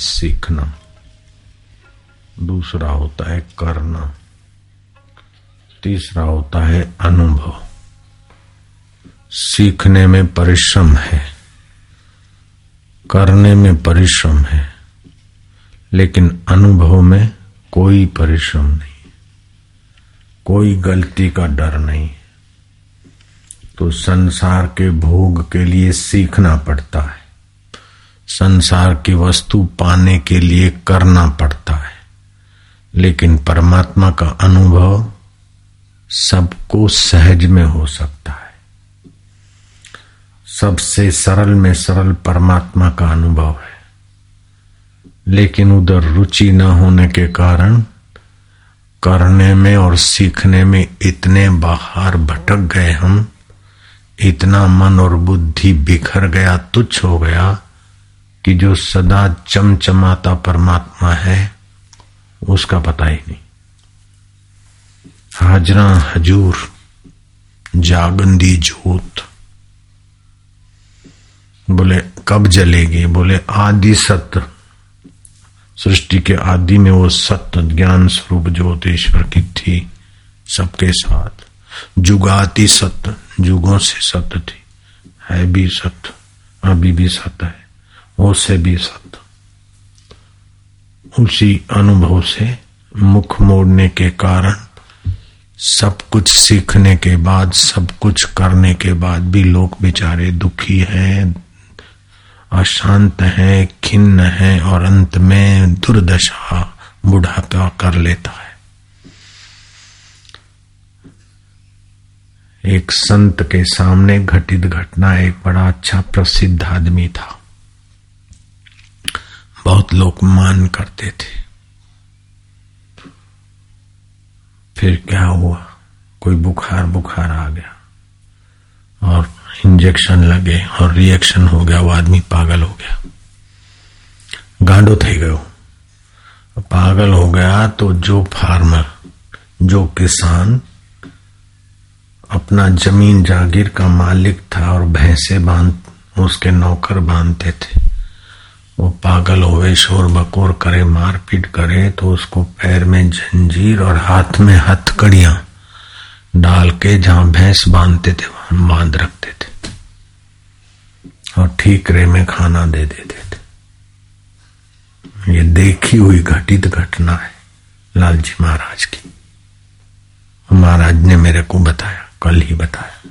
सीखना। दूसरा होता है करना। तीसरा होता है अनुभव। सीखने में परिश्रम है। करने में परिश्रम है। लेकिन अनुभव में कोई परिश्रम नहीं। कोई गलती का डर नहीं। तो संसार के भोग के लिए सीखना पड़ता है। संसार की वस्तु पाने के लिए करना पड़ता है। लेकिन परमात्मा का अनुभव सबको सहज में हो सकता है। सबसे सरल में सरल परमात्मा का अनुभव है। लेकिन उधर रुचि न होने के कारण करने में और सीखने में इतने बाहर भटक गए हम, इतना मन और बुद्धि बिखर गया, तुच्छ हो गया कि जो सदा चमचमाता परमात्मा है, उसका पता ही नहीं। हाजरा हजूर, जागंदी जोत बोले, कब जलेगी? बोले, आदि सत्य। सृष्टि के आदि में वो सत्य, ज्ञान स्वरूप ज्योत ईश्वर की थी सबके साथ। जुगाती सत्य, जुगों से सत्य थी। है भी सत्य, अभी भी सत्य है। से भी सत्य उसी अनुभव से मुख मोड़ने के कारण, सब कुछ सीखने के बाद, सब कुछ करने के बाद भी लोग बेचारे दुखी हैं, अशांत हैं, खिन्न हैं और अंत में दुर्दशा बुढ़ापा कर लेता है। एक संत के सामने घटित घटना एक बड़ा अच्छा प्रसिद्ध आदमी था। बहुत लोग मान करते थे। फिर क्या हुआ? कोई बुखार बुखार आ गया। और इंजेक्शन लगे और रिएक्शन हो गया, वो आदमी पागल हो गया। गांडो थे गयो पागल हो गया तो जो फार्मर, जो किसान अपना ज़मीन जागीर का मालिक था और भैंसे बाँध, उसके नौकर बांधते थे। वो पागल होवे शोर बकोर करे, मारपीट करे तो उसको पैर में जंजीर और हाथ में हथकड़ियाँ डाल के जहाँ भैंस बांधते थे, वहाँ बाँध रखते थे। और ठीकरे में खाना दे देते थे। ये देखी हुई घटित घटना है लालजी महाराज की। महाराज ने मेरे को बताया, कल ही बताया।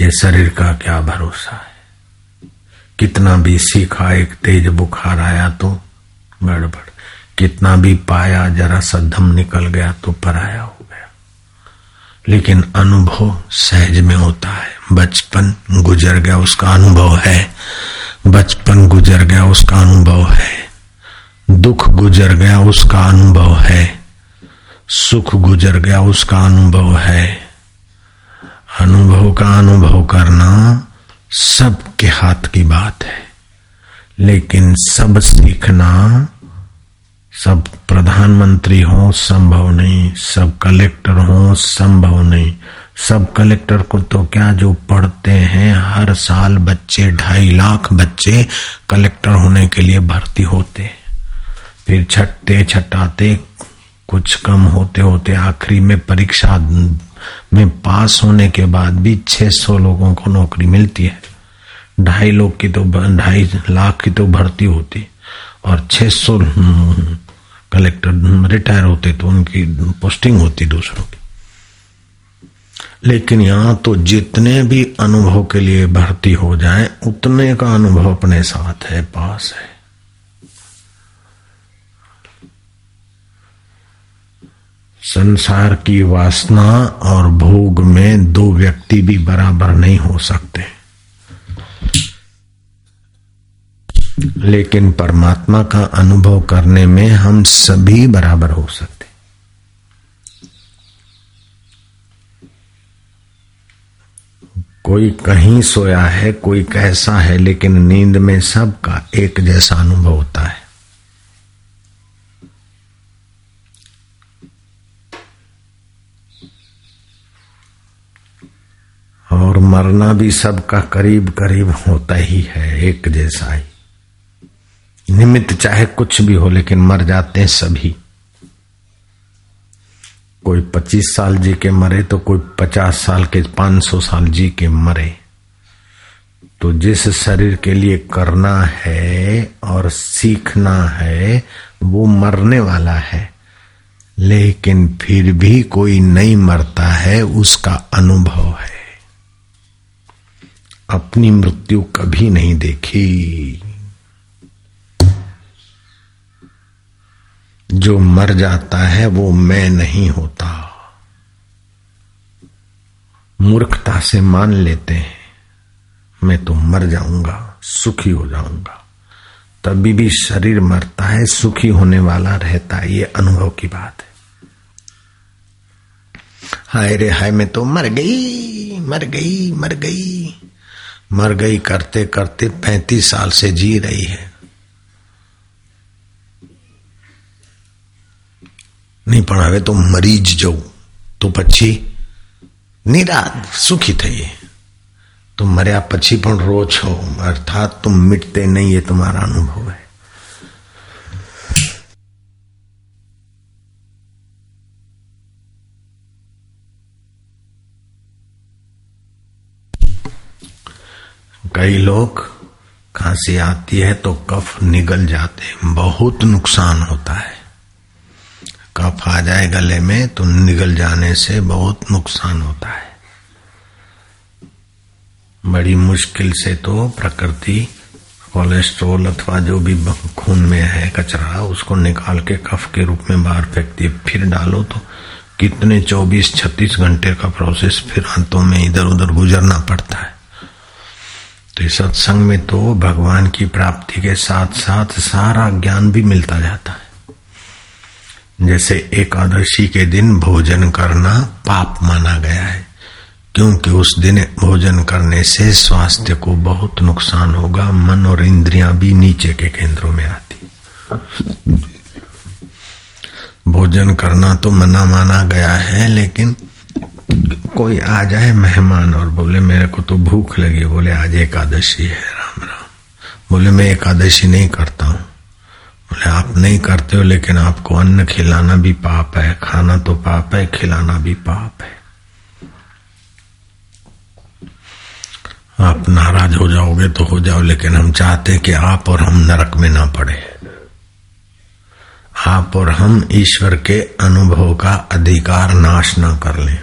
ये शरीर का क्या भरोसा है? कितना भी सीखा, एक तेज बुखार आया तो गड़बड़। कितना भी पाया, जरा सा दम निकल गया तो पराया हो गया। लेकिन अनुभव सहज में होता है। बचपन गुजर गया, उसका अनुभव है। बचपन गुजर गया, उसका अनुभव है। दुख गुजर गया, उसका अनुभव है। सुख गुजर गया, उसका अनुभव है। अनुभव का अनुभव करना सबके हाथ की बात है। लेकिन सब सीखना, सब प्रधानमंत्री हो, संभव नहीं। सब कलेक्टर हो, संभव नहीं। सब कलेक्टर को तो क्या जो पढ़ते हैं, हर साल बच्चे, ढाई लाख बच्चे कलेक्टर होने के लिए भर्ती होते फिर छटते, छटाते, कुछ कम होते होते आखिरी में परीक्षा में पास होने के बाद भी 600 लोगों को नौकरी मिलती है। ढाई लोग की तो ढाई लाख की तो भर्ती होती। और 600 कलेक्टर रिटायर होते तो उनकी पोस्टिंग होती दूसरों की। लेकिन यहाँ तो जितने भी अनुभव के लिए भर्ती हो जाए, उतने का अनुभव अपने साथ है, पास है। संसार की वासना और भोग में दो व्यक्ति भी बराबर नहीं हो सकते। लेकिन परमात्मा का अनुभव करने में हम सभी बराबर हो सकते। कोई कहीं सोया है, कोई कैसा है, लेकिन नींद में सबका एक जैसा अनुभव होता है। और मरना भी सबका करीब करीब होता ही है, एक जैसा ही। निमित्त चाहे कुछ भी हो, लेकिन मर जाते हैं सभी। कोई पच्चीस साल जी के मरे तो कोई पचास साल के, पाँच सौ साल जी के मरे। तो जिस शरीर के लिए करना है और सीखना है, वो मरने वाला है। लेकिन फिर भी कोई नहीं मरता है, उसका अनुभव है। अपनी मृत्यु कभी नहीं देखी। जो मर जाता है, वो मैं नहीं होता। मूर्खता से मान लेते हैं, मैं तो मर जाऊँगा, सुखी हो जाऊँगा। तभी भी शरीर मरता है, सुखी होने वाला रहता है, ये अनुभव की बात है। हाय रे हाय, मैं तो मर गई मर गई मर गई। मर गई करते करते पैंतीस साल से जी रही है નહીં પણ હવે તો મરી જ જવું તો પછી નિરાત સુખી થઈએ तो मरिया पछी पण रो छो अर्थात तुम मिटते नहीं ये तुम्हारा अनुभव है कई लोग खांसी आती है तो कफ निगल जाते बहुत नुकसान होता है। कफ आ जाए गले में तो निगल जाने से बहुत नुकसान होता है। बड़ी मुश्किल से तो प्रकृति, कोलेस्ट्रोल अथवा जो भी खून में है, कचरा, उसको निकाल के कफ के रूप में बाहर फेंकती है फिर डालो तो कितने 24-36 घंटे का प्रोसेस फिर अंतों में इधर उधर गुजरना पड़ता है। तो सत्संग में तो भगवान की प्राप्ति के साथ साथ सारा ज्ञान भी मिलता जाता है। जैसे एकादशी के दिन भोजन करना पाप माना गया है, क्योंकि उस दिन भोजन करने से स्वास्थ्य को बहुत नुकसान होगा, मन और इंद्रियाँ भी नीचे के केंद्रों में आती। भोजन करना तो मना माना गया है, लेकिन कोई आ जाए मेहमान और बोले, मेरे को तो भूख लगी। बोले, आज एकादशी है, राम राम। बोले, मैं एकादशी नहीं करता हूँ। बोले, आप नहीं करते हो, लेकिन आपको अन्न खिलाना भी पाप है, खाना तो पाप है, खिलाना भी पाप है। आप नाराज़ हो जाओगे तो हो जाओ, लेकिन हम चाहते हैं कि आप और हम नरक में ना पड़े। आप और हम ईश्वर के अनुभव का अधिकार नाश ना कर लें।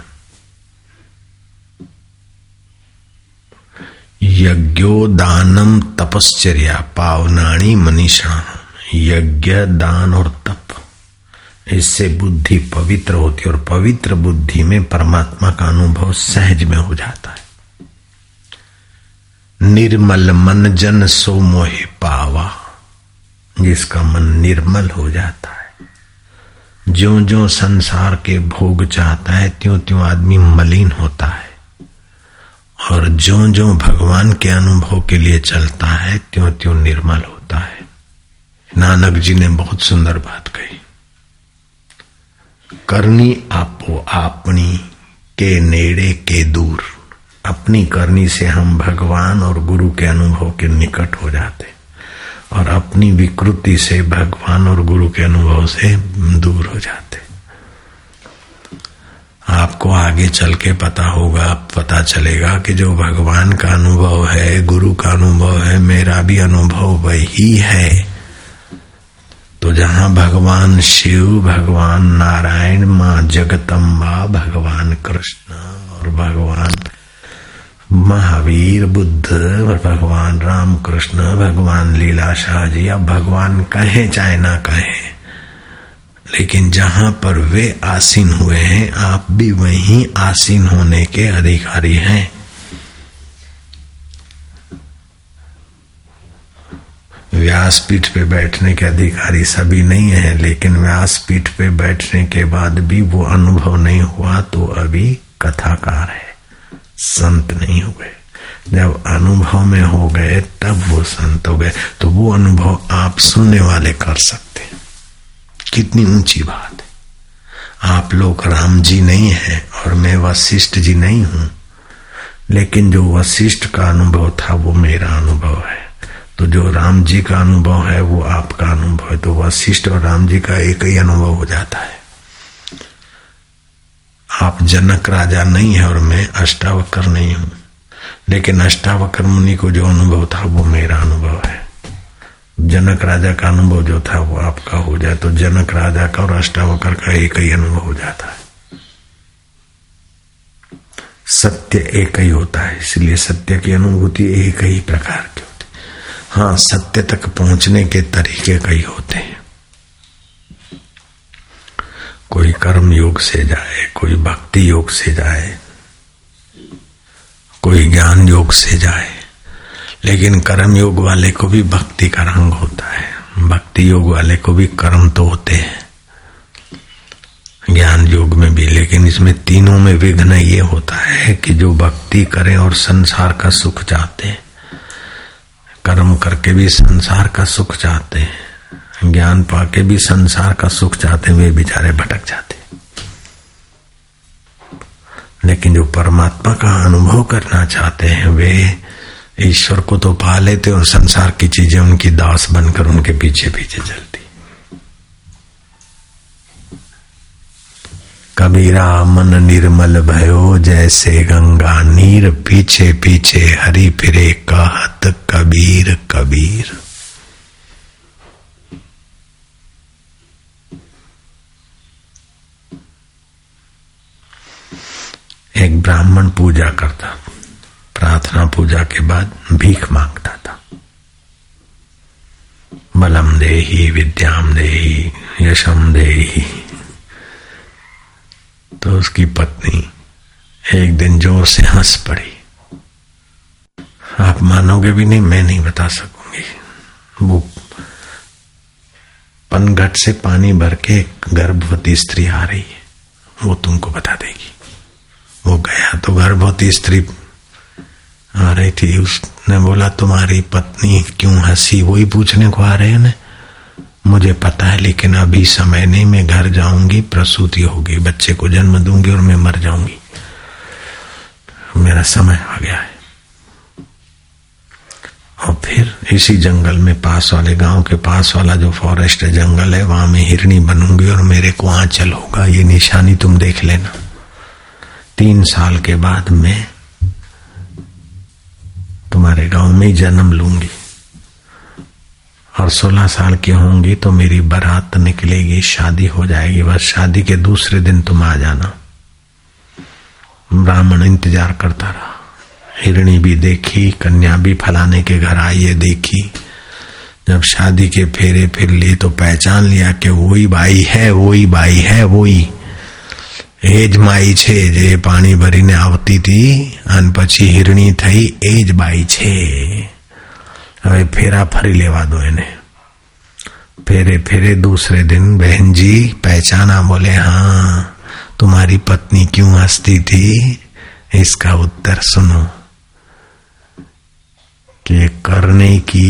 यज्ञो दानम तपश्चर्या पावनाणी मनीषा। यज्ञ दान और तप। इससे बुद्धि पवित्र होती है और पवित्र बुद्धि में परमात्मा का अनुभव सहज में हो जाता है। निर्मल मन जन सो मोहे पावा, जिसका मन निर्मल हो जाता है। जो जो संसार के भोग चाहता है त्यों त्यों आदमी मलिन होता है। और जो जो भगवान के अनुभव के लिए चलता है त्यों त्यों निर्मल होता है। नानक जी ने बहुत सुंदर बात कही। करनी आपो आपनी, के नेड़े के दूर। अपनी करनी से हम भगवान और गुरु के अनुभव के निकट हो जाते। और अपनी विकृति से भगवान और गुरु के अनुभव से दूर हो जाते। आपको आगे चल के पता होगा पता चलेगा कि जो भगवान का अनुभव है, गुरु का अनुभव है, मेरा भी अनुभव वही है। तो जहाँ भगवान शिव, भगवान नारायण, माँ जगतम्बा भगवान कृष्ण और भगवान महावीर, बुद्ध और भगवान राम कृष्ण भगवान लीला शाह जी अब भगवान कहे चाहे ना कहे लेकिन जहाँ पर वे आसीन हुए हैं, आप भी वहीं आसीन होने के अधिकारी हैं। व्यासपीठ पे बैठने के अधिकारी सभी नहीं है, लेकिन व्यासपीठ पे बैठने के बाद भी वो अनुभव नहीं हुआ तो अभी कथाकार है। संत नहीं हुए। जब अनुभव में हो गए, तब वो संत हो गए। तो वो अनुभव आप सुनने वाले कर सकते कितनी ऊँची बात है। आप लोग राम जी नहीं है और मैं वशिष्ठ जी नहीं हूँ, लेकिन जो वशिष्ठ का अनुभव था वो मेरा अनुभव है। तो जो राम जी का अनुभव है, वो आपका अनुभव है। तो वशिष्ठ और राम जी का एक ही अनुभव हो जाता है। आप जनक राजा नहीं है और मैं अष्टावक्र नहीं हूँ, लेकिन अष्टावक्र मुनि को जो अनुभव था वो मेरा अनुभव है। जनक राजा का अनुभव जो था वो आपका हो जाए तो जनक राजा का और अष्टावकर का एक ही अनुभव हो जाता है। सत्य एक ही होता है, इसलिए सत्य की अनुभूति एक ही प्रकार की होती हाँ सत्य तक पहुँचने के तरीके कई होते हैं। कोई कर्म योग से जाए, कोई भक्ति योग से जाए, कोई ज्ञान योग से जाए लेकिन कर्म योग वाले को भी भक्ति का रंग होता है। भक्ति योग वाले को भी कर्म तो होते हैं। ज्ञान योग में भी, लेकिन इसमें तीनों में विघ्न ये होता है कि जो भक्ति करें और संसार का सुख चाहते हैं, कर्म करके भी संसार का सुख चाहते हैं, ज्ञान पाके भी संसार का सुख चाहते वे बेचारे भटक जाते लेकिन जो परमात्मा का अनुभव करना चाहते हैं, वे ईश्वर को तो पा लेते और संसार की चीज़ें उनकी दास बनकर उनके पीछे पीछे चलती। कबीरा मन निर्मल भयो, जैसे गंगा नीर, पीछे पीछे हरी फिरे कहत कबीर कबीर। एक ब्राह्मण पूजा करता। प्रार्थना पूजा के बाद भीख माँगता था। बलम दे विद्याम दे यशम दे तो उसकी पत्नी एक दिन ज़ोर से हंस पड़ी। आप मानोगे भी नहीं, मैं नहीं बता सकूँगी। वो पनघट से पानी भर के गर्भवती स्त्री आ रही है। वो तुमको बता देगी। वो गया तो गर्भवती स्त्री आ रही थी, उसने बोला, तुम्हारी पत्नी क्यों हँसी? वही पूछने को आ रहे हैं ना? मुझे पता है, लेकिन अभी समय नहीं, मैं घर जाऊँगी, प्रसूति होगी, बच्चे को जन्म दूँगी और मैं मर जाऊँगी। मेरा समय आ गया है। और फिर इसी जंगल में पास वाले गाँव के पास वाला जो फॉरेस्ट जंगल है, वहाँ मैं हिरणी बनूँगी और मेरे को आंचल होगा। ये निशानी तुम देख लेना। तीन साल के बाद मैं तुम्हारे गाँव में जन्म लूँगी। और सोलह साल की होंगी तो मेरी बारात निकलेगी, शादी हो जाएगी, बस शादी के दूसरे दिन तुम आ जाना। ब्राह्मण इंतज़ार करता रहा। हिरणी भी देखी, कन्या भी फलाने के घर आई है देखी। जब शादी के फेरे फिर लिए तो पहचान लिया कि वही बाई है, वही बाई है, वही। એજ માઈ છે જે પાણી ભરીને આવતી હતી અને પછી હિરણી થઈ એ જ બાઈ છે હવે ફેરા ફરી લેવા દો એને फेरे फेरे दूसरे दिन बहन जी पहचाना बोले हाँ तुम्हारी पत्नी क्यों हंसती थी इसका उत्तर सुनो कि करने की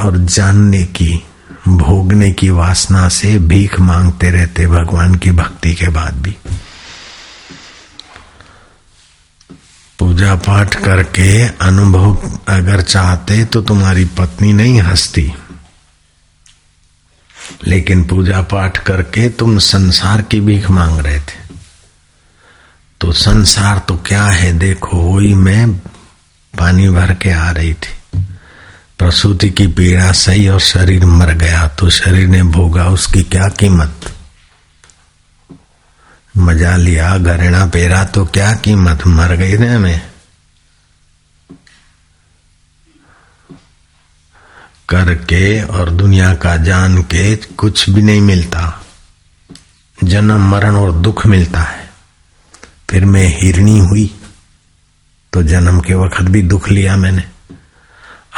और जानने की, भोगने की वासना से भीख मांगते रहते भगवान की भक्ति के बाद भी। पूजा पाठ करके अनुभव अगर चाहते तो तुम्हारी पत्नी नहीं हंसती। लेकिन पूजा पाठ करके तुम संसार की भीख मांग रहे थे। तो संसार तो क्या है, देखो, वही मैं पानी भर के आ रही थी। प्रसूति की पीड़ा सही और शरीर मर गया तो शरीर ने भोगा उसकी क्या कीमत? मज़ा लिया घरेणा पेरा तो क्या कीमत? मर गई ना मैं। करके और दुनिया का जान के कुछ भी नहीं मिलता। जन्म, मरण और दुख मिलता है। फिर मैं हिरणी हुई तो जन्म के वक्त भी दुख लिया मैंने।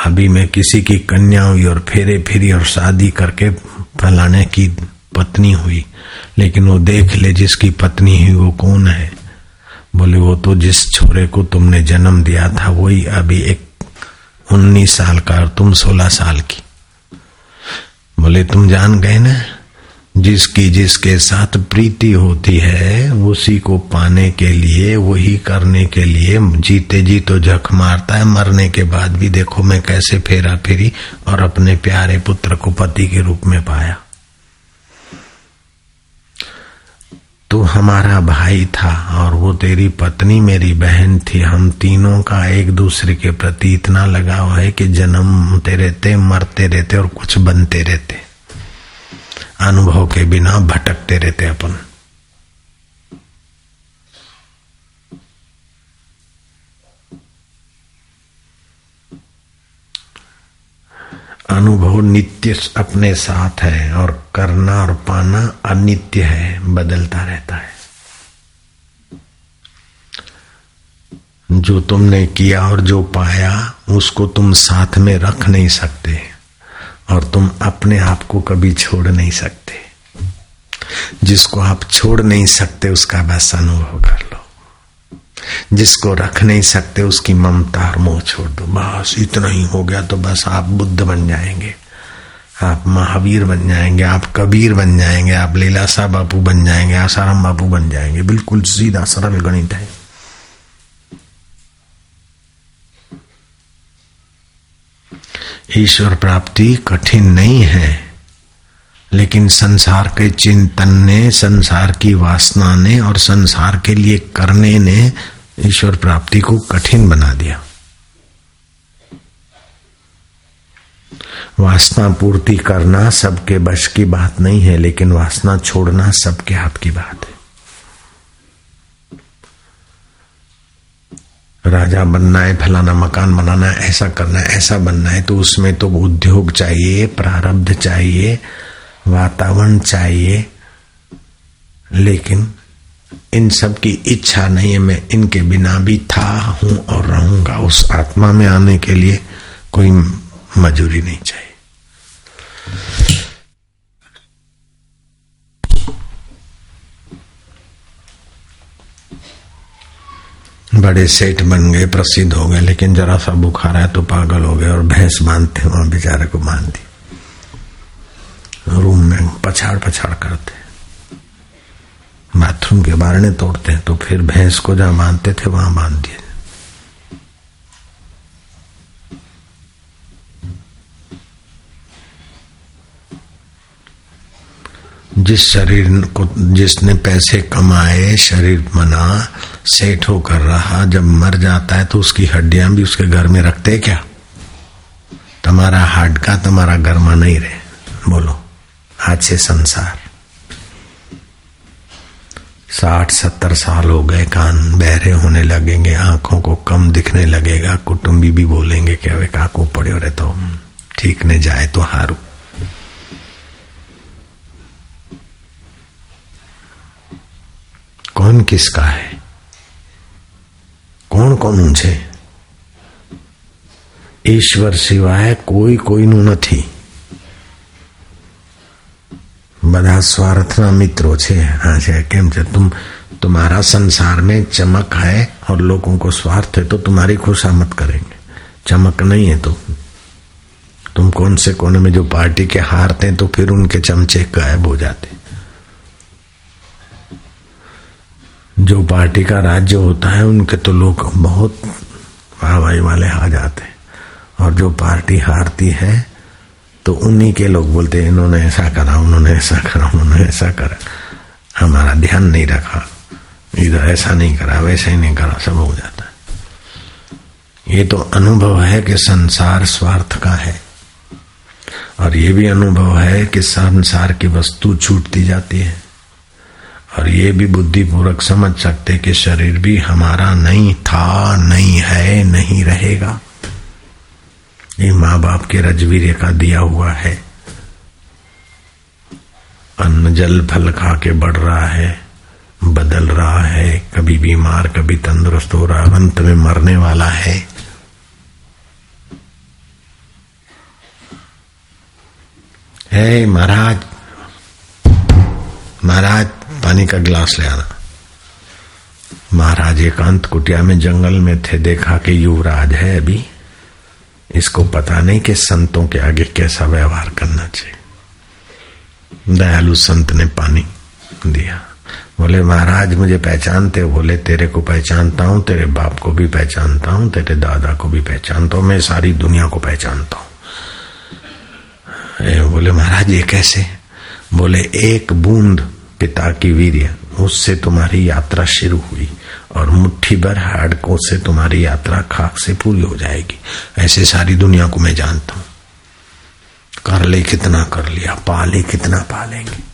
अभी मैं किसी की कन्या हुई और फेरे फिरी और शादी करके फलाने की पत्नी हुई, लेकिन वो देख ले जिसकी पत्नी हुई वो कौन है। बोले, वो तो जिस छोरे को तुमने जन्म दिया था, वही अभी एक उन्नीस साल का और तुम सोलह साल की। बोले, तुम जान गए ना? जिसकी जिसके साथ प्रीति होती है, उसी को पाने के लिए, वही करने के लिए जीते जी तो जख मारता है। मरने के बाद भी देखो मैं कैसे फेरा फेरी और अपने प्यारे पुत्र को पति के रूप में पाया। तू हमारा भाई था और वो तेरी पत्नी, मेरी बहन थी। हम तीनों का एक दूसरे के प्रति इतना लगाव है कि जन्मते रहते मरते रहते और कुछ बनते रहते। अनुभव के बिना भटकते रहते अपन। अनुभव नित्य अपने साथ है और करना और पाना अनित्य है, बदलता रहता है। जो तुमने किया और जो पाया, उसको तुम साथ में रख नहीं सकते। और तुम अपने आप को कभी छोड़ नहीं सकते। जिसको आप छोड़ नहीं सकते, उसका बस अनुभव कर लो। जिसको रख नहीं सकते, उसकी ममता और मोह छोड़ दो। बस इतना ही हो गया तो बस आप बुद्ध बन जाएँगे। आप महावीर बन जाएँगे, आप कबीर बन जाएँगे, आप लीलासा बापू बन जाएँगे, आसाराम बापू बन जाएँगे। बिल्कुल सीधा सरल गणित है। ईश्वर प्राप्ति कठिन नहीं है, लेकिन संसार के चिंतन ने, संसार की वासना ने और संसार के लिए करने ने ईश्वर प्राप्ति को कठिन बना दिया। वासना पूर्ति करना सबके बश की बात नहीं है, लेकिन वासना छोड़ना सबके हाथ की बात है। राजा बनना है, फलाना मकान बनाना है, ऐसा करना है, ऐसा बनना है तो उसमें तो उद्योग चाहिए, प्रारब्ध चाहिए, वातावरण चाहिए। लेकिन इन सब की इच्छा नहीं है, मैं इनके बिना भी था हूँ और रहूँगा। उस आत्मा में आने के लिए कोई मजूरी नहीं चाहिए। बड़े सेठ बन गए, प्रसिद्ध हो गए, लेकिन जरा सा बुखार है तो पागल हो गए और भैंस बांधते वहाँ बेचारे को बाँध दी। रूम में पछाड़ पछाड़ करते। बाथरूम के बारने तोड़ते तो फिर भैंस को जहाँ बांधते थे, वहाँ बाँध दिए। जिस शरीर को, जिसने पैसे कमाए, शरीर बना सेठ होकर रहा, जब मर जाता है तो उसकी हड्डियाँ भी उसके घर में रखते क्या? तुम्हारा हार्ट का तुम्हारा गर्मा नहीं रहे। बोलो, आज से संसार। साठ, सत्तर साल हो गए, कान बहरे होने लगेंगे, आँखों को कम दिखने लगेगा, कुटुंबी भी बोलेंगे कि अवे काको पड़े रहे तो ठीक ने जाए तो हारू। कौन किसका है? કોણ કોનું છે कोई સિવાય કોઈ કોઈનું નથી બધા स्वार्थના મિત્રો છે हाँ છે કેમ છે तुम्हारा संसार में चमक है और लोगों को स्वार्थ है तो तुम्हारी खुशामत करेंगे। चमक नहीं है तो। तुम कौन से कोने में जो पार्टी के हारते हैं तो फिर उनके चमचे गायब हो जाते। जो पार्टी का राज्य होता है, उनके तो लोग बहुत वाहवाही वाले आ जाते हैं। और जो पार्टी हारती है तो उन्हीं के लोग बोलते हैं, इन्होंने ऐसा करा, उन्होंने ऐसा करा, उन्होंने ऐसा करा। हमारा ध्यान नहीं रखा। इधर ऐसा नहीं करा, वैसा ही नहीं करा, सब हो जाता है। ये तो अनुभव है कि संसार स्वार्थ का है। और ये भी अनुभव है कि संसार की वस्तु छूटती जाती है। और ये भी बुद्धिपूर्वक समझ सकते कि शरीर भी हमारा नहीं था, नहीं है, नहीं रहेगा। ये माँ बाप के रजवीर का दिया हुआ है। अन्न जल फल खा के बढ़ रहा है, बदल रहा है, कभी बीमार, कभी तंदुरुस्त हो रहा, अंत में मरने वाला है। हे महाराज महाराज पानी का गिलास ले आना। महाराज एकांत कुटिया में जंगल में थे, देखा कि युवराज है अभी। इसको पता नहीं कि संतों के आगे कैसा व्यवहार करना चाहिए। दयालु संत ने पानी दिया। बोले, महाराज, मुझे पहचानते बोले, तेरे को पहचानता हूँ, तेरे बाप को भी पहचानता हूँ, तेरे दादा को भी पहचानता हूँ, मैं सारी दुनिया को पहचानता हूँ। बोले, महाराज, ये कैसे? बोले, एक बूंद पिता की वीर्य उससे तुम्हारी यात्रा शुरू हुई और मुट्ठी भर हाड़कों से तुम्हारी यात्रा खाक से पूरी हो जाएगी। ऐसे सारी दुनिया को मैं जानता हूँ। कर ले कितना कर लिया पाले कितना पालेंगे।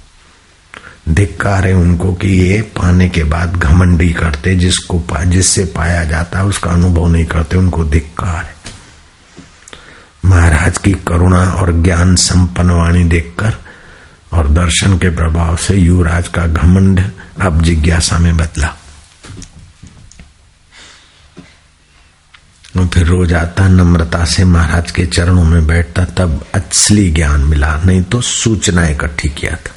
धिक्कार है उनको कि ये पाने के बाद घमंडी करते जिसको पा, जिससे पाया जाता है उसका अनुभव नहीं करते उनको धिक्कार है। महाराज की करुणा और ज्ञान संपन्न वाणी देखकर और दर्शन के प्रभाव से युवराज का घमंड अब जिज्ञासा में बदला। और फिर रोज आता, नम्रता से महाराज के चरणों में बैठता, तब असली ज्ञान मिला, नहीं तो सूचना इकट्ठी किया था।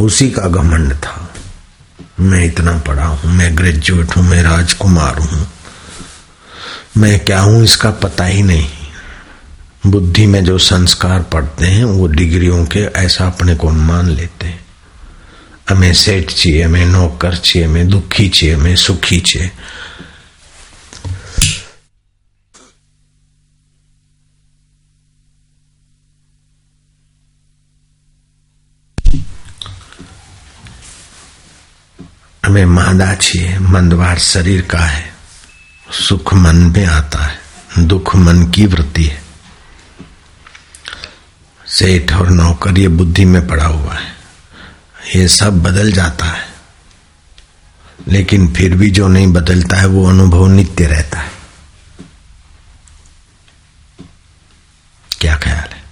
उसी का घमंड था। मैं इतना पढ़ा हूँ, मैं ग्रेजुएट हूँ, मैं राजकुमार हूँ। मैं क्या हूँ, इसका पता ही नहीं। बुद्धि में जो संस्कार पढ़ते हैं, वो डिग्रियों के ऐसा अपने को मान लेते हैं। हमें सेठ चाहिए, हमें नौकर चाहिए, हमें दुखी चाहिए, हमें सुखी चाहिए। हमें मादा चाहिए, मंदवार शरीर का है, सुख मन में आता है, दुख मन की वृत्ति है। सेठ और नौकर ये बुद्धि में पड़ा हुआ है। ये सब बदल जाता है। लेकिन फिर भी जो नहीं बदलता है, वो अनुभव नित्य रहता है। क्या ख्याल है?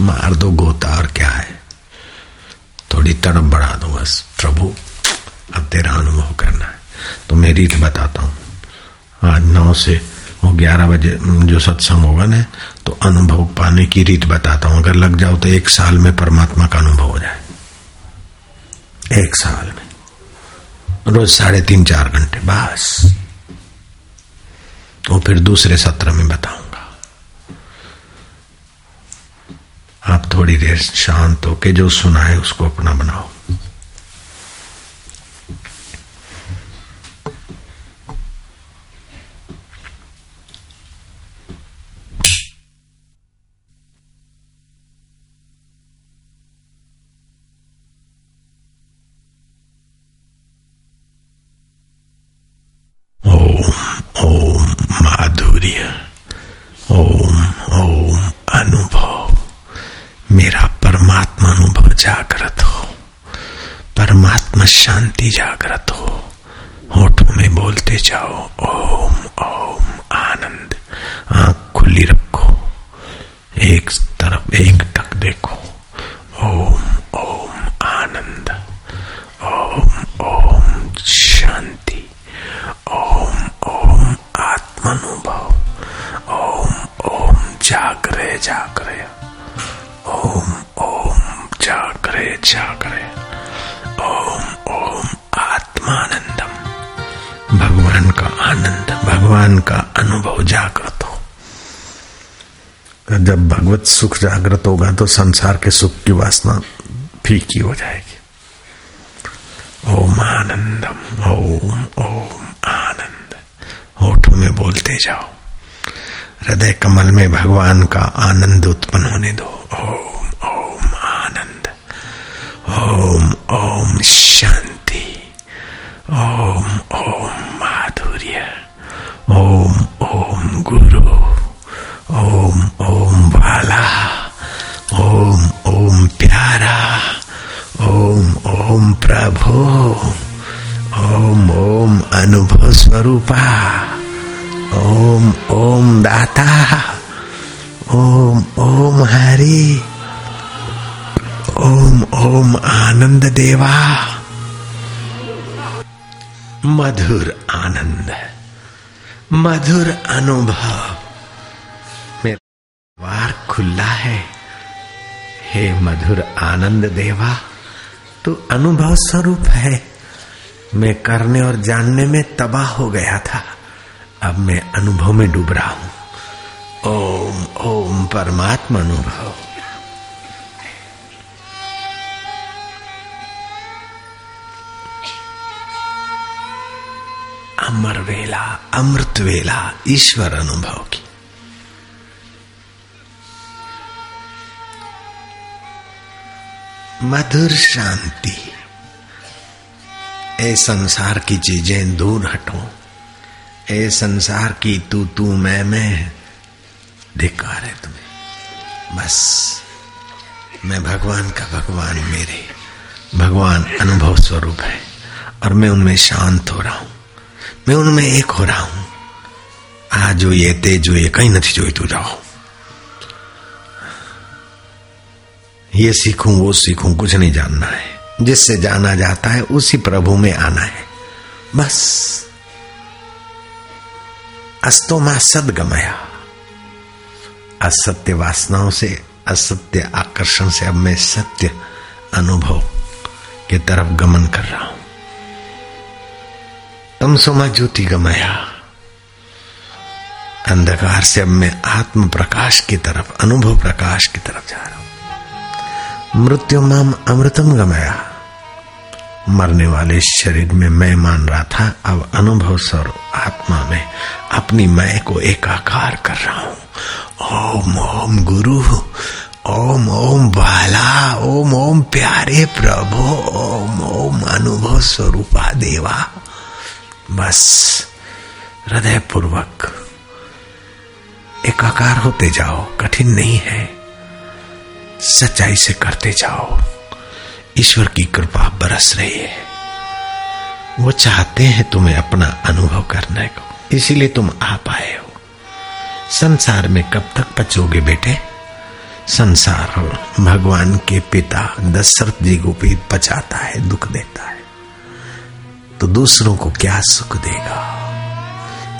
मार दो गोता और क्या है? थोड़ी तड़प बढ़ा दो बस। प्रभु, अब तेरा अनुभव करना है। तो मैं रीत बताता हूँ। आज नौ से वो ग्यारह बजे जो सत्संग होगा ना तो अनुभव पाने की रीत बताता हूँ। अगर लग जाओ तो एक साल में परमात्मा का अनुभव हो जाए। एक साल में। रोज साढ़े तीन चार घंटे, बस। तो फिर दूसरे सत्र में बताऊँगा। आप थोड़ी देर शांत होके जो सुना है उसको अपना बनाओ। शांति जागृत हो होठों में बोलते जाओ, ओम ओम, आनंद। आँख खुली रखो। एक तरफ़, एक भगवान का अनुभव जागृत हो। जब भगवत सुख जागृत होगा तो संसार के सुख की वासना फीकी हो जाएगी। ओम आनंदम, ओम ओम आनंद। होठों में बोलते जाओ। हृदय कमल में भगवान का आनंद उत्पन्न होने दो। ओम ओम आनंद। ओम ओम शांति। ओम ओम माधुर्य। ओम ओम गुरु ओम ओम वाला ओम ओम प्यारा ओम ओम प्रभु ओम ओम अनुभव स्वरूपा ओम ओम दाता ओम ओम हरि ओम ओम आनंद देवा मधुर आनंद मधुर अनुभव। मेरा द्वार खुला है। हे मधुर आनंद देवा, तू अनुभव स्वरूप है। मैं करने और जानने में तबाह हो गया था। अब मैं अनुभव में डूब रहा हूँ। ओम ओम परमात्मा अनुभव। अमर वेला अमृत वेला ईश्वर अनुभव की मधुर शांति ए संसार की चीज़ें दूर हटो ए संसार की तू तू मैं मैं धिकार है तुम्हें बस मैं भगवान का भगवान मेरे भगवान अनुभव स्वरूप है और मैं उनमें शांत हो रहा हूँ मैं उनमें एक हो रहा हूं આ જોઈએ તે જોઈએ કઈ નથી જોઈતું જાઓ ये सीखूं वो सीखूं कुछ नहीं जानना है जिससे जाना जाता है उसी प्रभु में आना है बस अस्तो मा सद गमया असत्य वासनाओं से असत्य आकर्षण से अब मैं सत्य अनुभव के तरफ गमन कर रहा हूं तम सोमा ज्योति गमया अंधकार से अब मैं आत्म प्रकाश की तरफ़, अनुभव प्रकाश की तरफ़ जा रहा हूँ। मृत्यु माम अमृतम गमया मरने वाले शरीर में मैं मान रहा था, अब अनुभव स्वरूप आत्मा में अपनी मैं को एकाकार कर रहा हूँ। ओम ओम गुरु, ओम ओम बाला, ओम ओम प्यारे प्रभु, ओम ओम अनुभव स्वरूपा देवा। बस हृदय पूर्वक एकाकार होते जाओ, कठिन नहीं है। सच्चाई से करते जाओ। ईश्वर की कृपा बरस रही है। वो चाहते हैं तुम्हें अपना अनुभव करने को। इसीलिए तुम आ पाए हो। संसार में कब तक बचोगे बेटे? संसार भगवान के पिता दशरथ जी को भी बचाता है, दुख देता है। तो दूसरों को क्या सुख देगा?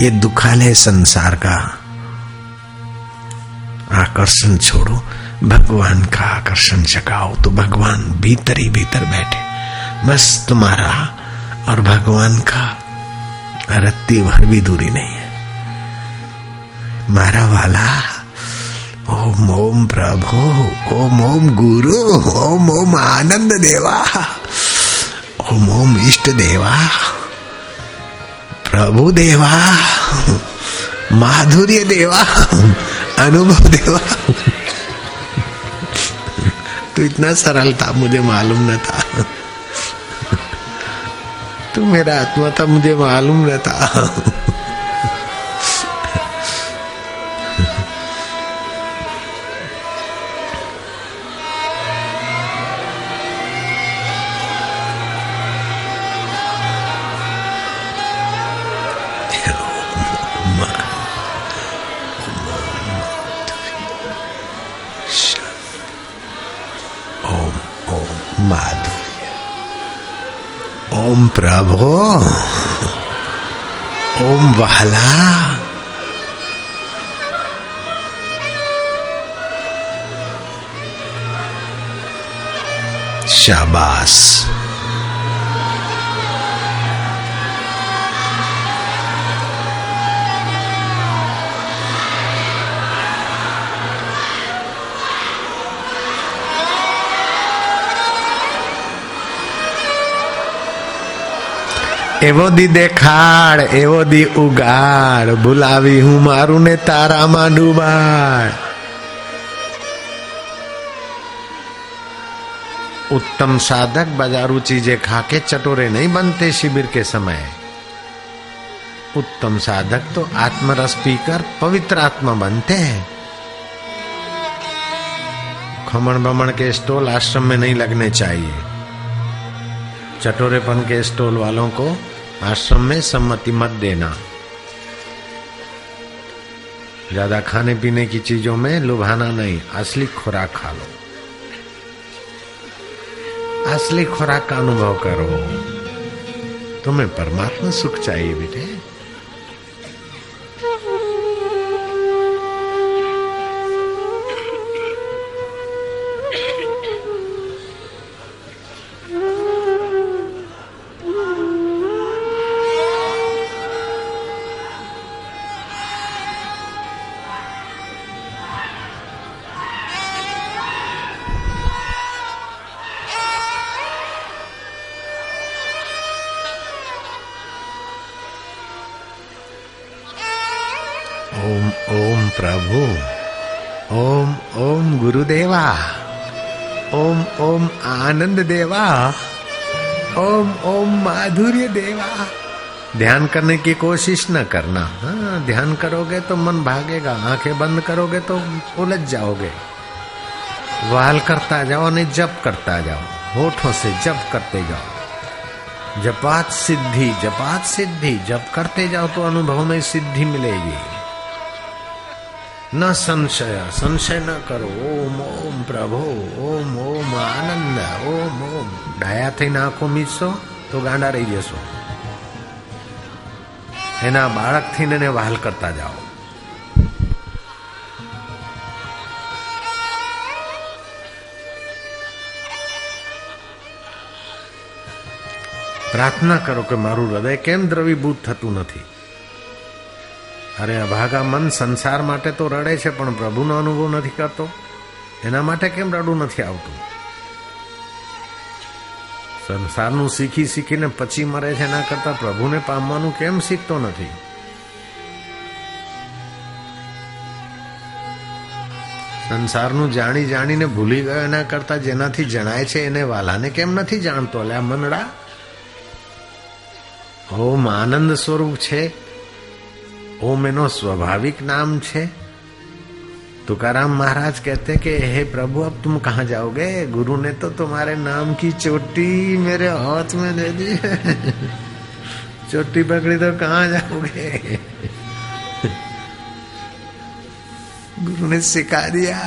ये दुखालय संसार का आकर्षण छोड़ो। भगवान का आकर्षण जगाओ तो भगवान भीतर ही भीतर बैठे। बस तुम्हारा और भगवान का रत्ती भर भी दूरी नहीं है। मारा वाला, ओम ओम प्रभु, ओम ओम गुरु, ओम ओम आनंद देवा। ओम ओम इष्ट देवा, प्रभु देवा, माधुर्य देवा, अनुभव देवा। तो इतना सरल था, मुझे मालूम न था। तू मेरा आत्मा था, मुझे मालूम न था। ओम प्रभो ओम वाला એવો દી દેખાડ એવો દી ઉગાડ ભૂલાવી હું મારું ને તારામાં ડૂબાડ उत्तम साधक बाजारू चीजें खाके चटोरे नहीं बनते शिविर के समय उत्तम साधक तो आत्मरस पीकर पवित्र आत्मा बनते हैं खमण बमण के स्टोल आश्रम में नहीं लगने चाहिए चटोरेपन के स्टोल वालों को आश्रम में सम्मति मत देना। ज़्यादा खाने पीने की चीज़ों में लुभाना नहीं, असली खुराक खा लो। असली खुराक का अनुभव करो। तुम्हें परमात्मा सुख चाहिए बेटे। आनंद देवा ओम ओम माधुर्य देवा ध्यान करने की कोशिश न करना। हाँ ध्यान करोगे तो मन भागेगा, आँखें बंद करोगे तो उलझ जाओगे। वाल करता जाओ, नहीं, जप करता जाओ। होठों से जप करते जाओ। जपात सिद्धि जपात सिद्धि, जप करते जाओ तो अनुभव में सिद्धि मिलेगी। ન સંશય સંશય ન કરો. ઓમ ઓમ પ્રભો, ઓમ ઓમ આનંદ, ઓમ ઓમ. ડાયા થઈને આંખો મીચશો તો ગાંડા રહી જશો. એના બાળકથી એને વહાલ કરતા જાઓ. પ્રાર્થના કરો કે મારું હૃદય કેમ દ્રવીભૂત થતું નથી? અરે અભાગા મન સંસાર માટે તો રડે છે, પણ પ્રભુનો અનુભવ નથી કરતો. એના માટે કેમ રડવું નથી આવતું? સંસારનું શીખી શીખીને પછી મરે છે, એના કરતા પ્રભુને પામવાનું કેમ શીખતો નથી? સંસારનું જાણી જાણીને ભૂલી ગયો એના કરતા જેનાથી જણાય છે, એને વાલાને કેમ નથી જાણતો? અલ્યા મનડા. ઓમ આનંદ સ્વરૂપ છે. ओम एनो स्वाभाविक नाम छे। तुकाराम महाराज कहते कि, हे प्रभु, अब तुम कहा जाओगे? गुरु ने तो तुम्हारे नाम की चोटी मेरे हाथ में दे दी। चोटी पकड़ी तो कहा जाओगे? गुरु ने सिखा दिया,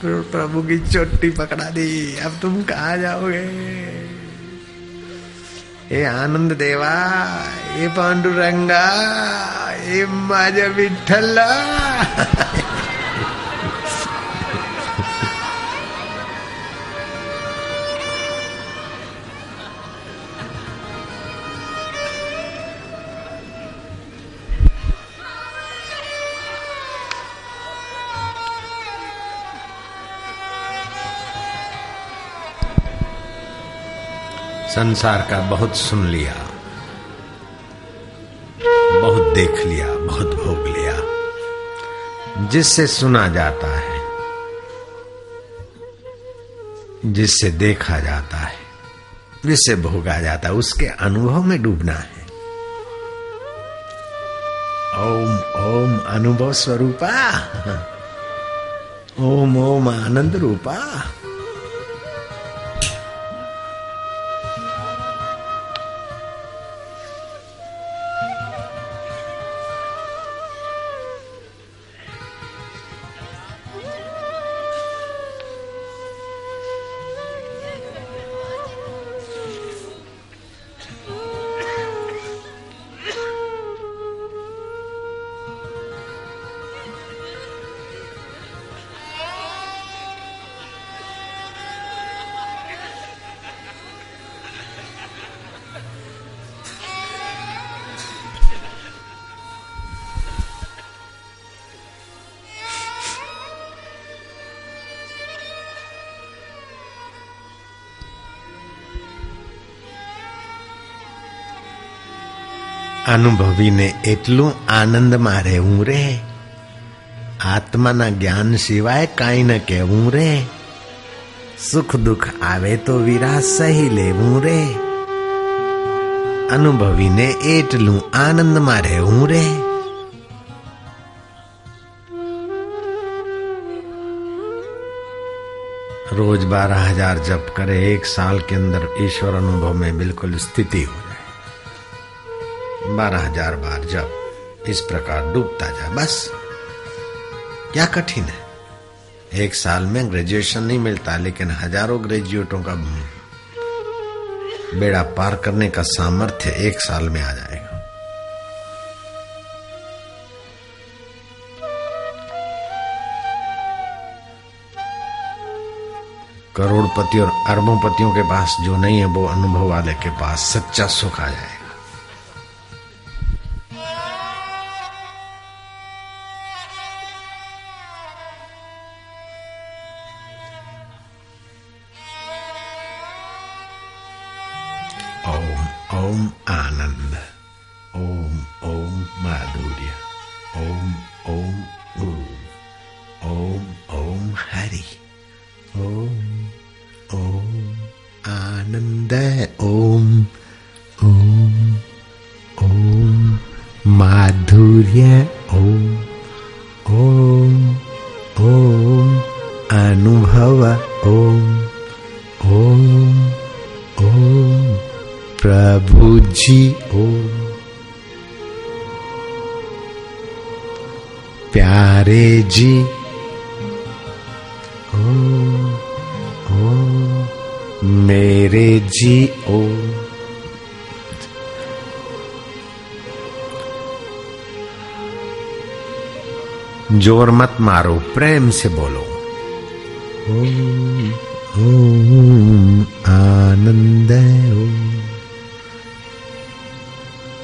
फिर प्रभु की चोटी पकड़ा दी। अब तुम कहा जाओगे? ඒ ආනන්ද දේවා ඒ පාණ්ඩුරංගා ඒ මජ විઠ્ઠලා संसार का बहुत सुन लिया, बहुत देख लिया, बहुत भोग लिया। जिससे सुना जाता है, जिससे देखा जाता है, जिससे भोगा जाता है, उसके अनुभव में डूबना है। ओम ओम अनुभव स्वरूपा, ओम ओम आनंद रूपा। અનુભવીને એટલું આનંદમાં રહેવું રે આત્માના જ્ઞાન સિવાય કાંઈ ન કહેવું રે સુખ દુઃખ આવે તો વિરા સહી લેવું રે અનુભવીને એટલું આનંદમાં રહેવું રે रोज बारह हजार जप करे एक साल के अंदर ईश्वर अनुभव में बिल्कुल स्थिति हो बारह हज़ार बार जब इस प्रकार डूबता जा, बस। क्या कठिन है? एक साल में ग्रेजुएशन नहीं मिलता, लेकिन हज़ारों ग्रेजुएटों का बेड़ा पार करने का सामर्थ्य एक साल में आ जाएगा। करोड़पति और अरबों पतियों के पास जो नहीं है, वो अनुभव वाले के पास सच्चा सुख आ जाएगा ज़ोर मत मारो, प्रेम से बोलो। आनंद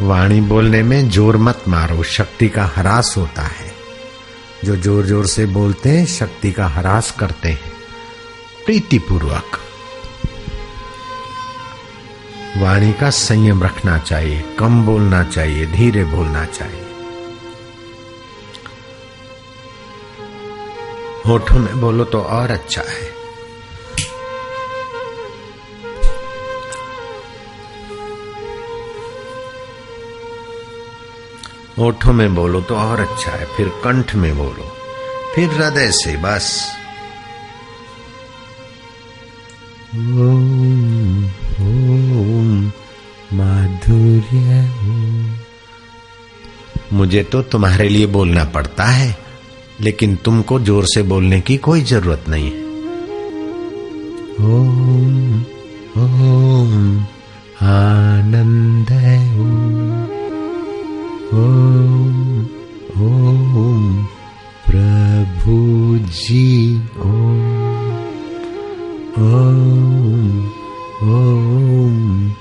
वाणी बोलने में ज़ोर मत मारो, शक्ति का ह्रास होता है। जो ज़ोर ज़ोर से बोलते हैं, शक्ति का ह्रास करते हैं। प्रीतिपूर्वक। वाणी का संयम रखना चाहिए, कम बोलना चाहिए, धीरे बोलना चाहिए। होठों में बोलो तो और अच्छा है। ओठों में बोलो तो और अच्छा है, फिर कंठ में बोलो, फिर हृदय से बस। ओम माधुर्य मुझे तो तुम्हारे लिए बोलना पड़ता है। लेकिन तुमको ज़ोर से बोलने की कोई ज़रूरत नहीं। है ओम ओम, आनंद ओम ओम, प्रभु जी ओम। ओम ओम,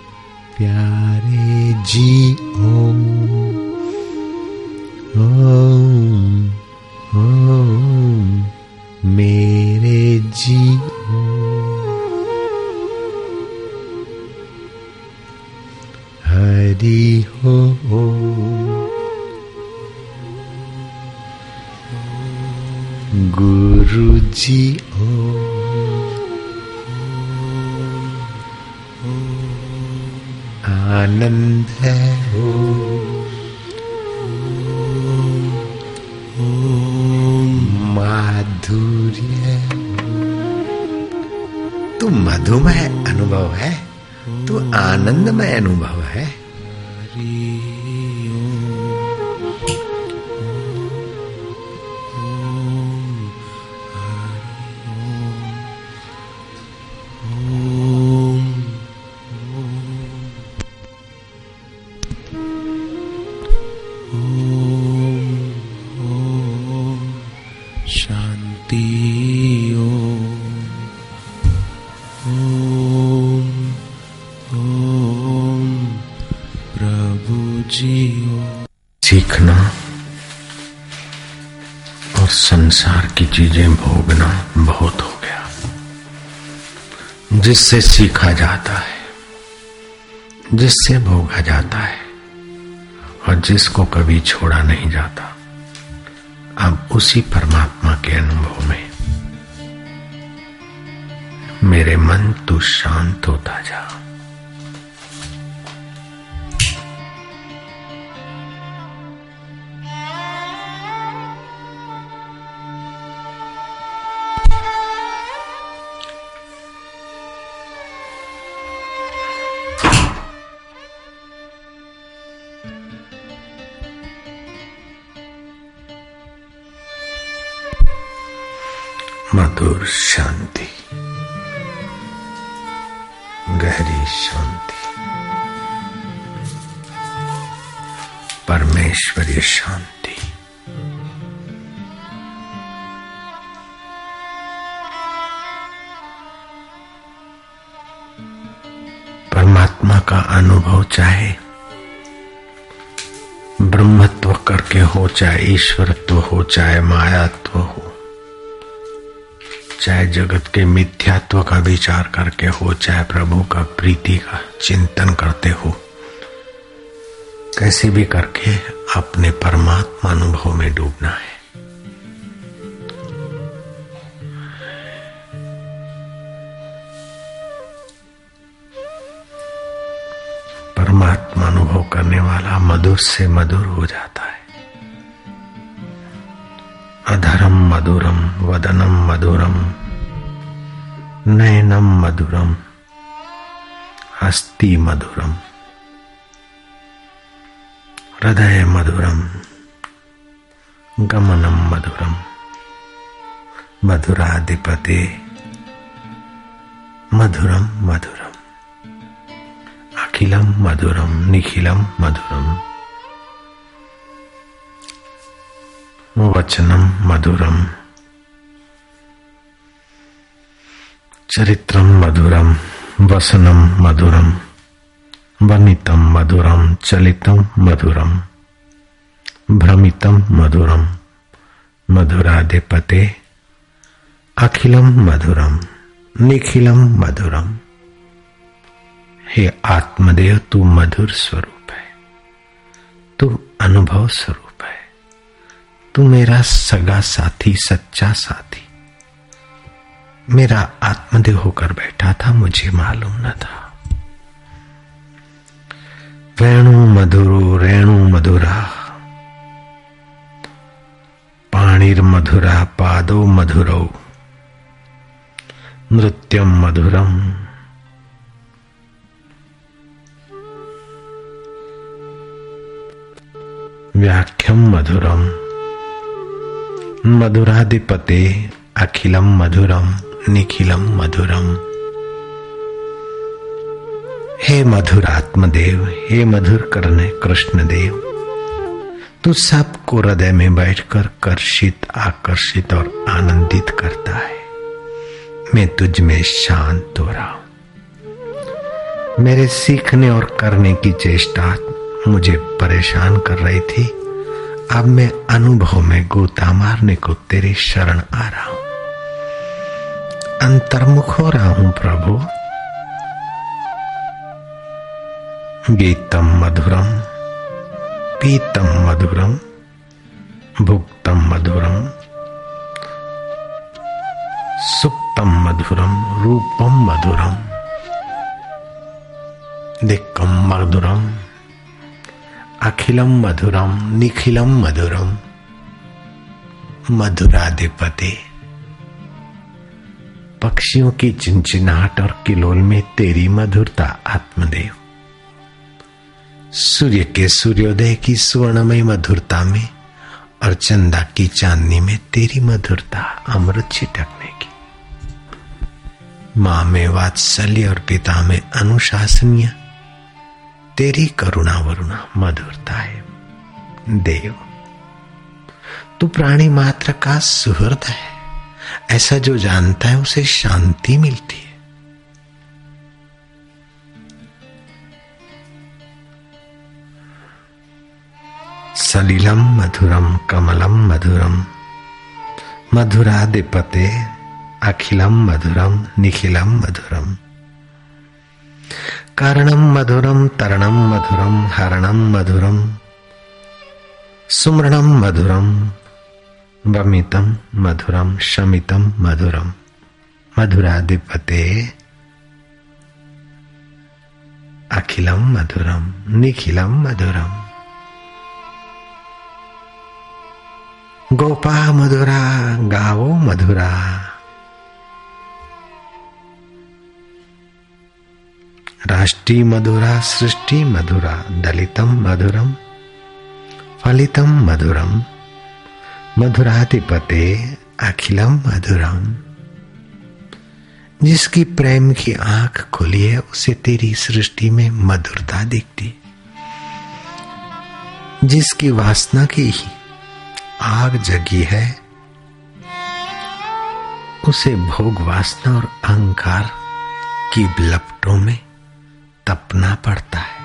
प्यारे जी ओम। ओम। हरि हो गुरु जी ओ आनंद है हो। माधुर्य तू मधुमय अनुभव है, तू आनंदमय अनुभव है। संसार की चीज़ें भोगना बहुत हो गया। जिससे सीखा जाता है, जिससे भोगा जाता है, और जिसको कभी छोड़ा नहीं जाता, अब उसी परमात्मा के अनुभव में। मेरे मन तू शांत होता जा। मधुर शांति, गहरी शांति। परमेश्वरीय शांति। परमात्मा का अनुभव चाहे ब्रह्मत्व करके हो, चाहे ईश्वरत्व हो, चाहे मायात्व हो चाहे जगत के मिथ्यात्व का विचार करके हो, चाहे प्रभु का प्रीति का चिंतन करते हो, कैसे भी करके अपने परमात्मा अनुभव में डूबना है। परमात्मा अनुभव करने वाला मधुर से मधुर हो जाता है। अधरम मधुरम वदनम मधुरम नयनम मधुरम हस्ति मधुरम हृदय मधुरम गमनम मधुरम मधुराधिपते मधुरम मधुरम अखिलम मधुरम निखिलम मधुरम वचनम मधुरम। चरित्रम मधुरम वसनम मधुरम वनितम मधुरम चलितम मधुरम भ्रमितम मधुरम, मधुराधिपते अखिलम मधुरम निखिलम मधुरम। हे आत्मदेव, तू मधुर स्वरूप है, तू अनुभव स्वरूप तू मेरा सगा साथी, सच्चा साथी। मेरा आत्मदेव होकर बैठा था, मुझे मालूम न था। वेणु मधुरो, रेणु मधुरा। पाणिर मधुरा, पादो मधुरौ। नृत्यम मधुरम। व्याख्यम मधुरम। मधुराधिपते अखिलम मधुरम निखिलम मधुरम हे मधुर आत्मदेव, हे मधुर करने कृष्ण देव तू सबको हृदय में बैठकर कर्षित, आकर्षित और आनंदित करता है। मैं तुझ में शांत हो रहा हूँ। मेरे सीखने और करने की चेष्टा मुझे परेशान कर रही थी। अब मैं अनुभव में गोता मारने को तेरी शरण आ रहा हूँ। अंतर्मुख हो रहा हूँ, प्रभु। गीतम मधुरम, पीतम मधुरम, भुक्तम मधुरम, सुप्तम मधुरम, रूपम मधुरम, दिक्कम मधुरम। अखिलम मधुरम निखिलम मधुरम मधुराधिपति। पक्षियों की चिंचिनाहट और किलोल में तेरी मधुरता आत्मदेव। सूर्य के सूर्योदय की स्वर्णमय मधुरता में और चंदा की चांदनी में तेरी मधुरता अमृत छिटकने की। माँ में वात्सल्य और पिता में अनुशासनीय तेरी करुणा वरुणा, मधुरता है। देव, तू प्राणी मात्र का सुहृद है। ऐसा जो जानता है, उसे शांति मिलती है। सलिलम, मधुरम, कमलम, मधुरम। मधुराधिपते, अखिलम, मधुरम, निखिलम, मधुरम। कारणम मधुरम तरणम मधुरम हरणम मधुरम सुमरणम मधुरम वमितम मधुरम शमितम मधुरम मधुराधिपते अखिलम मधुरम निखिलम मधुरम गोपा मधुरा, गावो मधुरा। राष्ट्री मधुरा, सृष्टि मधुरा, दलितम मधुरम, फलितम मधुरम, मधुराधिपते अखिलम मधुरम। जिसकी प्रेम की आँख खुली है, उसे तेरी सृष्टि में मधुरता दिखती। जिसकी वासना की ही आग जगी है, उसे भोग वासना और अहंकार की लपटों में तपना पड़ता है,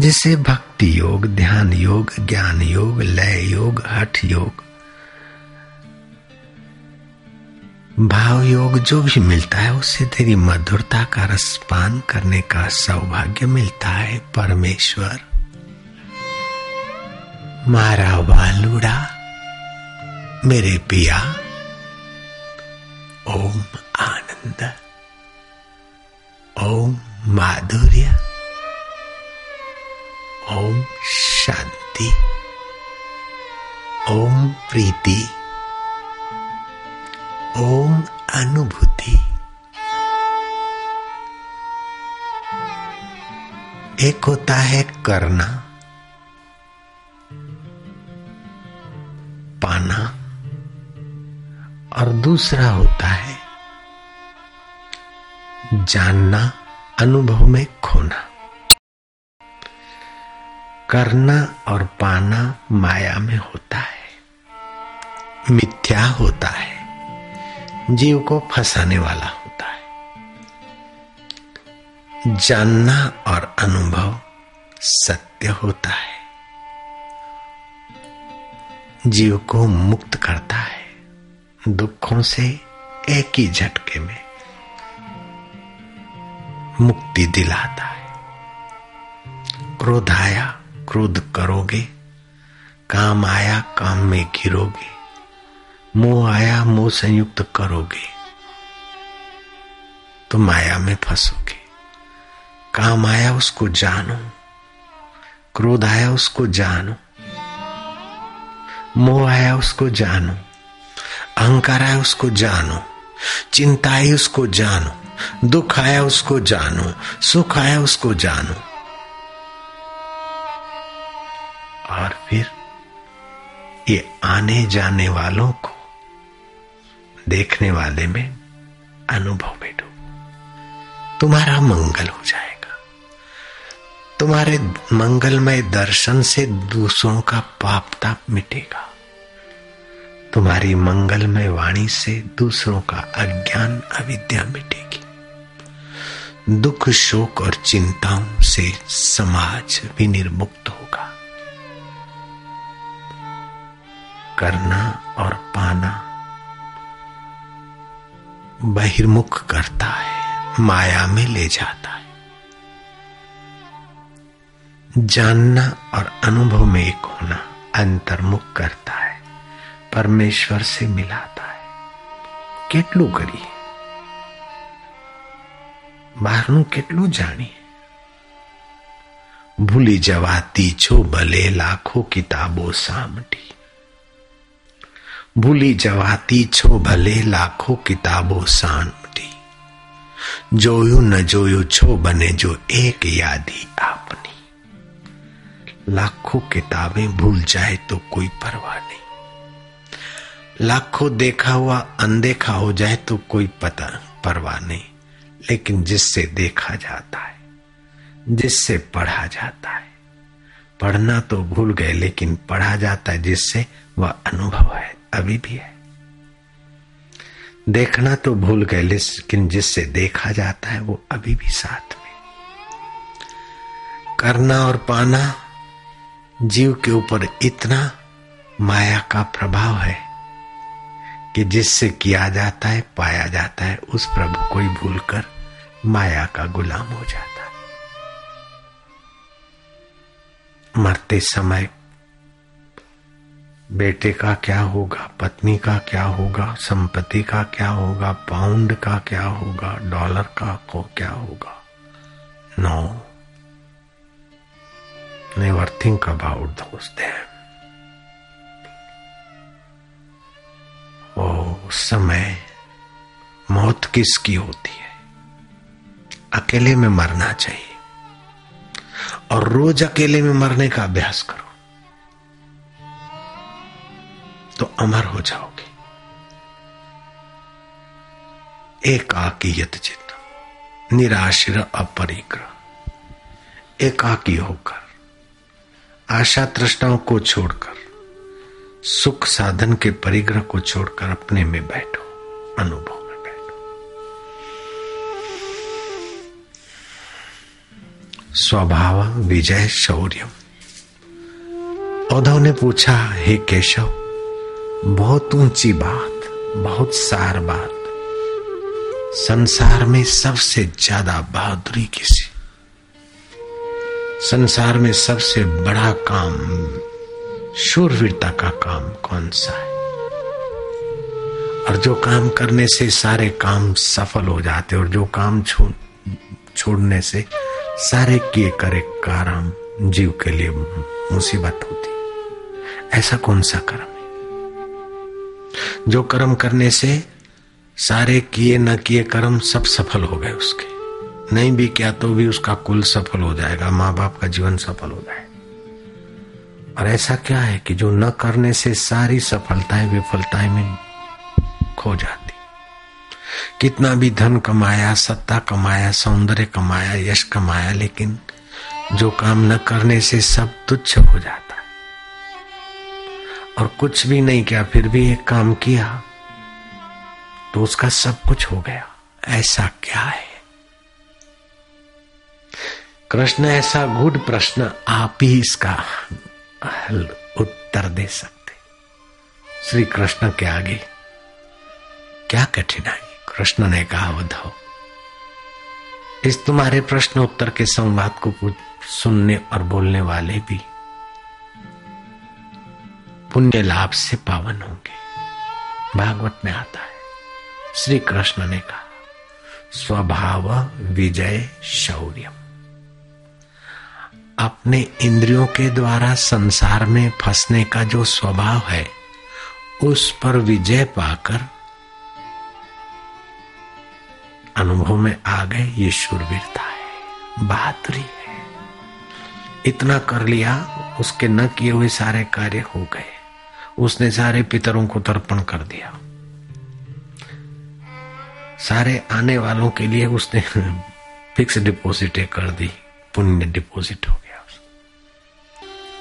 जिसे भक्ति योग, ध्यान योग, ज्ञान योग, लय योग, हठ योग, भाव योग जो भी मिलता है, उससे तेरी मधुरता का रसपान करने का सौभाग्य मिलता है, परमेश्वर। मारा वालुड़ा मेरे पिया, ओम आनंद, ओम माधुर्य ओम शांति ओम प्रीति ओम अनुभूति एक होता है करना, पाना, और दूसरा होता है जानना। अनुभव में खोना। करना और पाना माया में होता है। मिथ्या होता है। जीव को फंसाने वाला होता है। जानना और अनुभव सत्य होता है। जीव को मुक्त करता है। दुखों से एक ही झटके में। मुक्ति दिलाता है। क्रोध आया, क्रोध करोगे। काम आया, काम में गिरोगे मोह आया, मोह संयुक्त करोगे। तो माया में फंसोगे। काम आया, उसको जानो। क्रोध आया, उसको जानो। मोह आया, उसको जानो। अहंकार आया, उसको जानो। चिंता आई, उसको जानो। दुख आया उसको जानो, सुख आया उसको जानो। और फिर ये आने जाने वालों को देखने वाले में अनुभव में डूबो तुम्हारा मंगल हो जाएगा। तुम्हारे मंगलमय दर्शन से दूसरों का पाप ताप मिटेगा। तुम्हारी मंगलमय वाणी से दूसरों का अज्ञान अविद्या मिटेगी। दुख शोक और चिंताओं से समाज विनिर्मुक्त होगा करना और पाना बहिर्मुख करता है माया में ले जाता है जानना और अनुभव में एक होना अंतर्मुख करता है परमेश्वर से मिलाता है કેટલું કરીએ બહારનું કેટલું જાણીએ ભૂલી જવાતી છો ભલે લાખો કિતાબો સામટી ભૂલી જવાતી છો ભલે લાખો કિતાબો સામટી જોયું ન જોયું છો બને જો એક યાદી આપની लाखों किताबें भूल जाए तो कोई परवाह नहीं लाखों देखा हुआ अनदेखा हो जाए तो कोई पता परवाह नहीं लेकिन जिससे देखा जाता है, जिससे पढ़ा जाता है, पढ़ना तो भूल गए, लेकिन पढ़ा जाता है जिससे वह अनुभव है, अभी भी है। देखना तो भूल गए, लेकिन जिससे देखा जाता है वो अभी भी साथ में। करना और पाना जीव के ऊपर इतना माया का प्रभाव है कि जिससे किया जाता है, पाया जाता है, उस प्रभु को ही भूलकर माया का गुलाम हो जाता है। मरते समय बेटे का क्या होगा, पत्नी का क्या होगा, संपत्ति का क्या होगा पाउंड का क्या होगा डॉलर का को क्या होगा? No never think about those them. ओ समय मौत किसकी होती है? अकेले में मरना चाहिए। और रोज अकेले में मरने का अभ्यास करो। तो अमर हो जाओगे। एकाकीयत चित्त, निराश्र अपरिग्रह, एकाकी होकर, आशा तृष्णाओं को छोड़कर, सुख साधन के परिग्रह को छोड़कर अपने में बैठो, अनुभव। स्वभाव, विजय, शौर्य। उद्धव ने पूछा, हे केशव, बहुत ऊँची बात, बहुत सार बात। संसार में सबसे ज़्यादा बहादुरी किसी? संसार में सबसे बड़ा काम, शूरवीरता का काम कौन सा है? और जो काम करने से सारे काम सफल हो जाते और जो काम छोड़ छोड़ने से सारे किए करे काम जीव के लिए मुसीबत होती। ऐसा कौन सा कर्म है? जो कर्म करने से सारे किए न किए कर्म सब सफल हो गए उसके। नहीं भी किया तो भी उसका कुल सफल हो जाएगा माँ बाप का जीवन सफल हो जाएगा और ऐसा क्या है कि जो न करने से सारी सफलताएँ विफलताएँ में खो जाती? कितना भी धन कमाया, सत्ता कमाया, सौंदर्य कमाया, यश कमाया, लेकिन जो काम न करने से सब तुच्छ हो जाता है। और कुछ भी नहीं किया, फिर भी एक काम किया तो उसका सब कुछ हो गया। ऐसा क्या है? कृष्ण, ऐसा गुड प्रश्न आप ही इसका उत्तर दे सकते। श्री कृष्ण के आगे क्या कठिनाई कृष्ण ने कहा, उद्धव। इस तुम्हारे प्रश्न उत्तर के संवाद को सुनने और बोलने वाले भी पुण्य लाभ से पावन होंगे। भागवत में आता है। श्री कृष्ण ने कहा, स्वभाव विजय शौर्य अपने इंद्रियों के द्वारा संसार में फंसने का जो स्वभाव है, उस पर विजय पाकर अनुभव में आ गए, ये शूरवीरता है, बहादुरी है। इतना कर लिया, उसके न किए हुए सारे कार्य हो गए। उसने सारे पितरों को तर्पण कर दिया। सारे आने वालों के लिए उसने फिक्स डिपॉजिट कर दी, पुण्य डिपॉजिट हो गया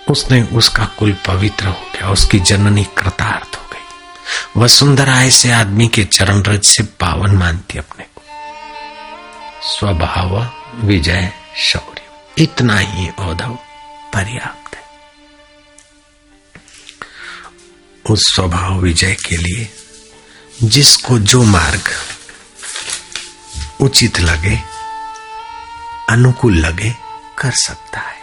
उसने उसका कुल पवित्र हो गया, उसकी जननी कृतार्थ हो गई। वसुंधरा ऐसे आदमी के चरण रज से पावन मानती अपने स्वभाव विजय शौर्य। इतना ही औधव पर्याप्त है। उस स्वभाव विजय के लिए जिसको जो मार्ग उचित लगे, अनुकूल लगे, कर सकता है।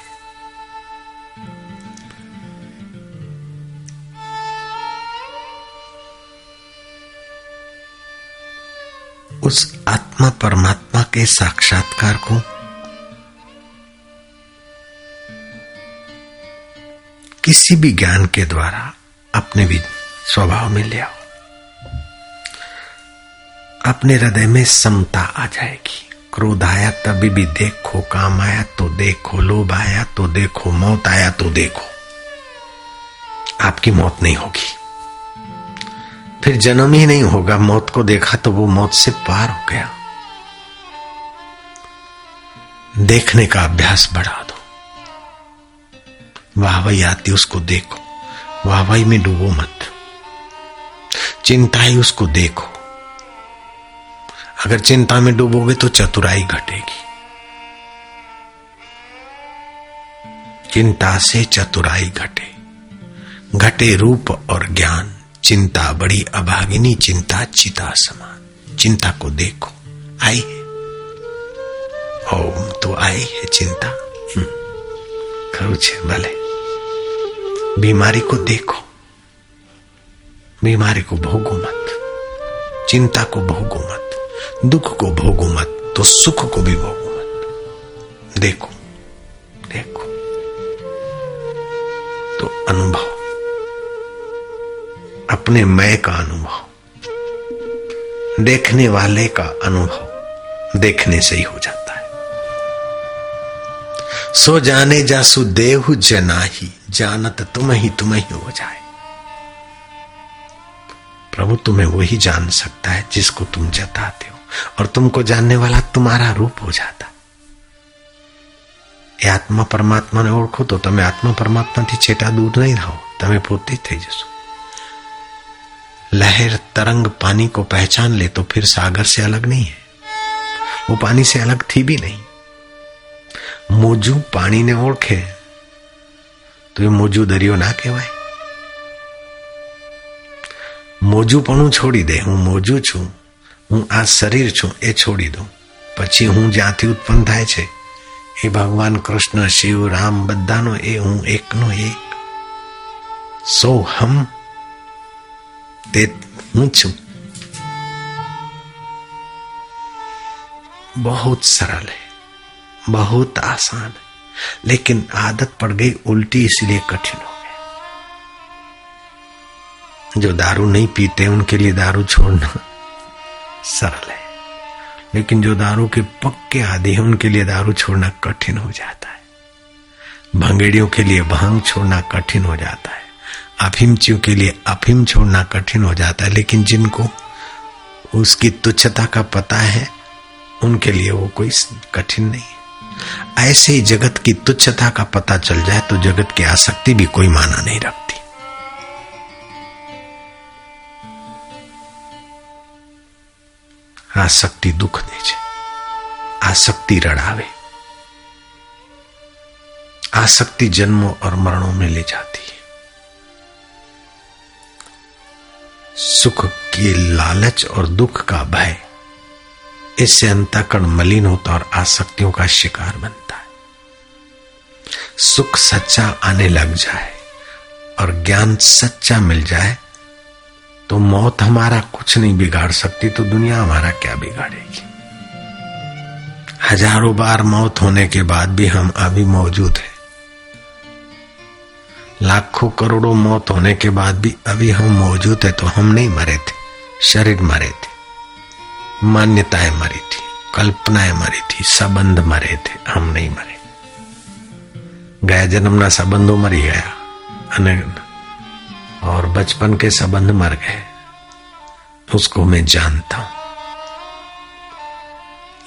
उस आत्मा परमात्मा के साक्षात्कार को। किसी भी ज्ञान के द्वारा अपने भी स्वभाव में ले आओ। अपने हृदय में समता आ जाएगी। क्रोध आया तभी भी देखो, काम आया तो देखो, लोभ आया तो देखो, मौत आया तो देखो। आपकी मौत नहीं होगी। फिर जन्म ही नहीं होगा। मौत को देखा तो वो मौत से पार हो गया। देखने का अभ्यास बढ़ा दो। वाहवाई आती उसको देखो। वाहवाई में डूबो मत। चिंताई उसको देखो। अगर चिंता में डूबोगे तो चतुराई घटेगी। चिंता से चतुराई घटे। घटे रूप और ज्ञान। चिंता बड़ी अभागिनी, चिंता चिता समान। चिंता को देखो। आई है ओम तो आई है चिंता खरु છે ભલે बीमारी को देखो बीमारी को भोगो मत चिंता को भोगो मत दुख को भोगो मत तो सुख को भी भोगो मत देखो देखो तो अनुभव अपने मैं का अनुभव देखने वाले का अनुभव देखने से ही हो जाता है सो जाने जासु देहु जना ही जानत तुम ही तुम ही हो जाए प्रभु तुम्हें वही जान सकता है जिसको तुम जताते हो और तुमको जानने वाला तुम्हारा रूप हो जाता એ આત્મા પરમાત્માને ઓળખો તો તમે આત્મા પરમાત્માથી છેટા દૂર નહીં રહો તમે પોતે થઈ જશો लहर तरंग पानी को पहचान ले तो फिर सागर से अलग नहीं है वो पानी से अलग थी भी नहीं મોજું પાણીને ઓળખે. તો એ મોજું દરિયો ના કહેવાય. મોજું પણ હું છોડી દે. હું મોજું છું. હું આ શરીર છું. એ છોડી દઉં. પછી હું જ્યાંથી ઉત્પન્ન થાય છે, એ ભગવાન કૃષ્ણ, શિવ, રામ બધાનો એ હું એકનો એક. સો હમ તે હું છું. બહુ સરળ હૈ. बहुत आसान है। लेकिन आदत पड़ गई उल्टी, इसलिए कठिन हो गया। जो दारू नहीं पीते, उनके लिए दारू छोड़ना सरल है। लेकिन जो दारू के पक्के आदि है, उनके लिए दारू छोड़ना कठिन हो जाता है। भंगेड़ियों के लिए भाँग छोड़ना कठिन हो जाता है। अफिमचियों के लिए अफीम छोड़ना कठिन हो जाता है। लेकिन जिनको उसकी तुच्छता का पता है, उनके लिए वो कोई कठिन नहीं ऐसे ही जगत की तुच्छता का पता चल जाए तो जगत की आसक्ति भी कोई माना नहीं रखती। आसक्ति दुख दे आसक्ति रड़ावे, आसक्ति जन्मों और मरणों में ले जाती है। सुख के लालच और दुख का भय इससे अंतकरण मलिन होता और आसक्तियों का शिकार बनता है। सुख सच्चा आने लग जाए और ज्ञान सच्चा मिल जाए तो मौत हमारा कुछ नहीं बिगाड़ सकती तो दुनिया हमारा क्या बिगाड़ेगी? हज़ारों बार मौत होने के बाद भी हम अभी मौजूद हैं। लाखों करोड़ों मौत होने के बाद भी अभी हम मौजूद है तो हम नहीं मरे थे, शरीर मरे थे। मान्यताएँ मरी थी, कल्पनाएँ मरी थी, संबंध मरे थे, हम नहीं मरे। गया जन्मना संबंधों मरी गया और बचपन के संबंध मर गए, उसको मैं जानता हूँ।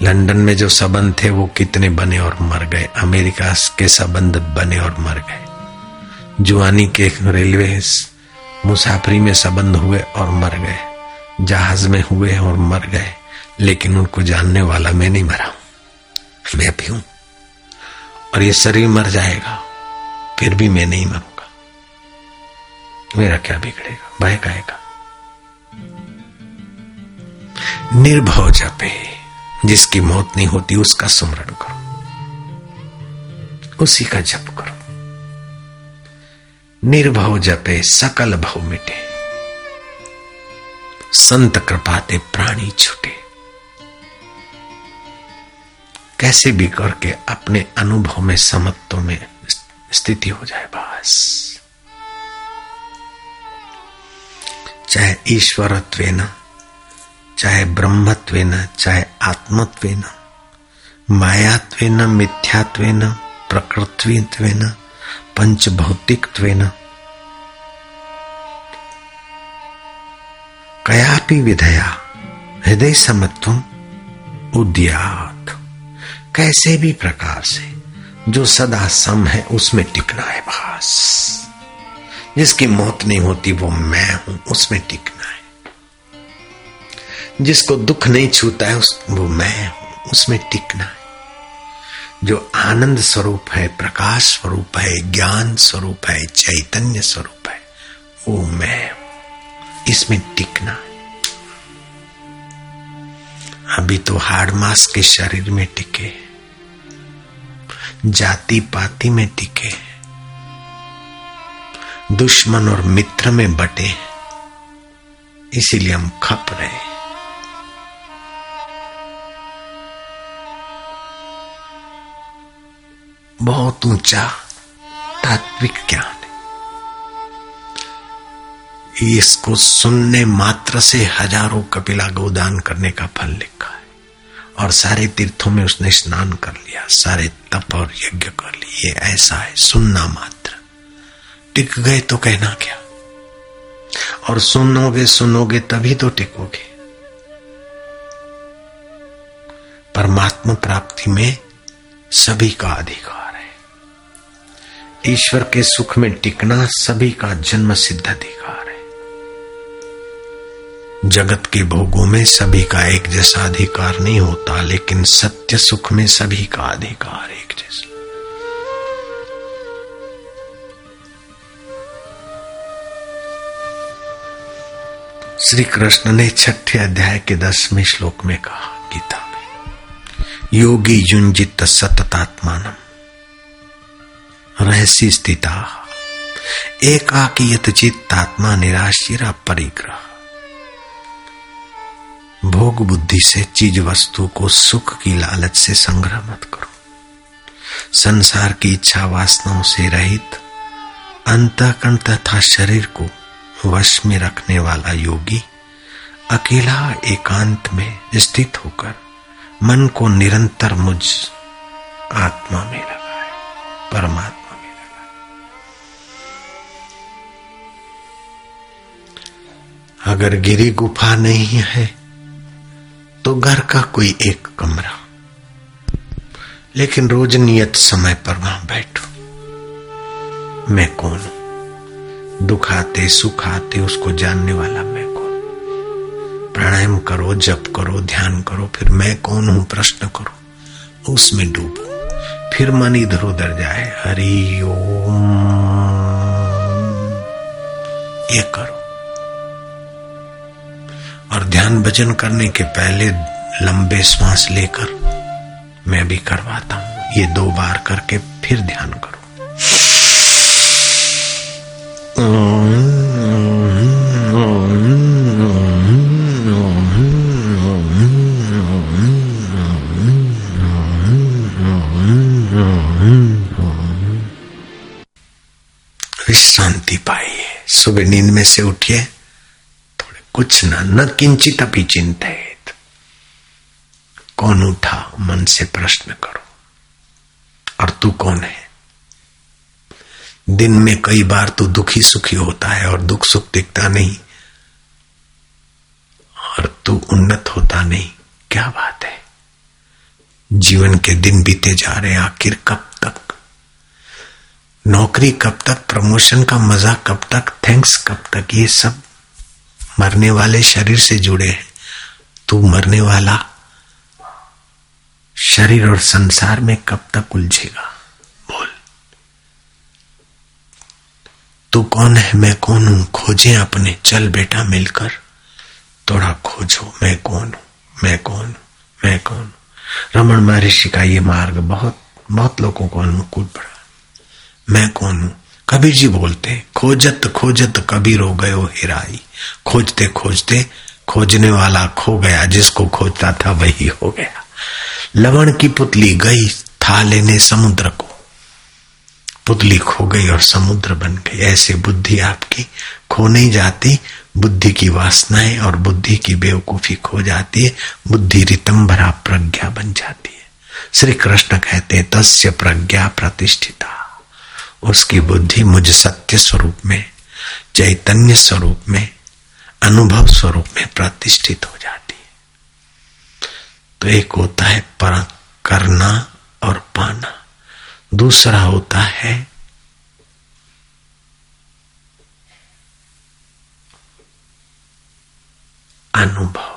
लंदन में जो संबंध थे, वो कितने बने और मर गए, अमेरिका के संबंध बने और मर गए। जुआनी के रेलवे मुसाफरी में संबंध हुए और मर गए, जहाज़ में हुए और मर गए। लेकिन उनको जानने वाला मैं नहीं मरा मैं भी हूँ। और ये शरीर मर जाएगा, फिर भी मैं नहीं मरूँगा। मेरा क्या बिगड़ेगा? भय गाएगा निर्भव जपे, जिसकी मौत नहीं होती, उसका स्मरण करो। उसी का जप करो। निर्भव जपे, सकल भव मिटे। संत कृपाते प्राणी छुटे। कैसे भी करके अपने अनुभव में, समत्व में स्थिति हो जाए बस। चाहे ईश्वरत्व न चाहे ब्रह्मत्व न चाहे आत्मत्व न मायात्व न मिथ्यात्व न प्रकृतित्व न पंचभौतिकत्व न कयापि विधया, हृदय समत्व उद्यात। कैसे भी प्रकार से जो सदा सम है, उसमें टिकना है बस। जिसकी मौत नहीं होती, वो मैं हूँ, उसमें टिकना है। जिसको दुख नहीं छूता है, उस, वो मैं हूँ, उसमें टिकना है। जो आनंद स्वरूप है, प्रकाश स्वरूप है, ज्ञान स्वरूप है, चैतन्य स्वरूप है, वो मैं इसमें टिकना है। अभी तो हाड़ मास के शरीर में टिके जाति पाति में टिके दुश्मन और मित्र में बटे इसीलिए हम खप रहे बहुत ऊँचा तात्विक ज्ञान इसको सुनने मात्र से हज़ारों कपिला गोदान करने का फल लिखा और सारे तीर्थों में उसने स्नान कर लिया, सारे तप और यज्ञ कर लिए। ऐसा है, सुनना मात्र। टिक गए तो कहना क्या? और सुनोगे सुनोगे तभी तो टिकोगे। परमात्मा प्राप्ति में सभी का अधिकार है। ईश्वर के सुख में टिकना सभी का जन्म सिद्ध अधिकार है। जगत के भोगों में सभी का एक जैसा अधिकार नहीं होता, लेकिन सत्य सुख में सभी का अधिकार एक जैसा। श्री कृष्ण ने छठे अध्याय के दसवें श्लोक में कहा, गीता में, योगी युंजित सततात्मानम रहस्य स्थिता। एकाकी चित्तात्मा निराशिरा परिग्रह। भोग बुद्धि से चीज़ वस्तु को सुख की लालच से संग्रह मत करो। संसार की इच्छा वासनाओं से रहित, अंतकरण तथा शरीर को वश में रखने वाला योगी अकेला एकांत में स्थित होकर मन को निरंतर मुझ आत्मा में लगाए, परमात्मा अगर गिरी गुफा नहीं है तो घर का कोई एक कमरा। लेकिन रोज नियत समय पर वहाँ बैठो। मैं कौन हूँ? दुख आते सुख आते उसको जानने वाला मैं कौन? प्राणायाम करो, जप करो, ध्यान करो, फिर मैं कौन हूँ? प्रश्न करो। उसमें डूबो। फिर मन इधर उधर जाए। हरि ओम। ये करो। और ध्यान भजन करने के पहले लंबे श्वास लेकर मैं भी करवाता हूँ। ये दो बार करके फिर ध्यान करो। विश्रांति पाइए। सुबह नींद में से उठिए। कुछ ना, न किंचित अपनी चिंतित। कौन उठा, मन से प्रश्न करो। और तू कौन है? दिन में कई बार तू दुखी सुखी होता है और दुख सुख दिखता नहीं। और तू उन्नत होता नहीं। क्या बात है? जीवन के दिन बीते जा रहे आखिर कब तक? नौकरी कब तक? प्रमोशन का मज़ा कब तक? थैंक्स कब तक? ये सब मरने वाले शरीर से जुड़े हैं। तू मरने वाला शरीर और संसार में कब तक उलझेगा? बोल। तू कौन है? मैं कौन हूँ? खोजे अपने। चल बेटा मिलकर। थोड़ा खोजो। मैं कौन हूँ? मैं कौन हूँ? मैं कौन हूँ? रमन महर्षि का ये मार्ग बहुत बहुत लोगों को अनुकूल पड़ा। मैं कौन हूँ? कबीर जी बोलते, खोजत खोजत कबीर हो गयो हिराई। खोजते खोजते, खोजने वाला खो गया, जिसको खोजता था वही हो गया। लवण की पुतली गई था लेने समुद्र को। पुतली खो गई और समुद्र बन गई। ऐसे बुद्धि आपकी खो नहीं जाती। बुद्धि की वासनाएँ और बुद्धि की बेवकूफ़ी खो जाती है। बुद्धि रितंभरा प्रज्ञा बन जाती है। श्री कृष्ण कहते तस्य प्रज्ञा प्रतिष्ठिता। उसकी बुद्धि मुझ सत्य स्वरूप में, चैतन्य स्वरूप में, अनुभव स्वरूप में प्रतिष्ठित हो जाती है। तो एक होता है पर करना और पाना। दूसरा होता है अनुभव।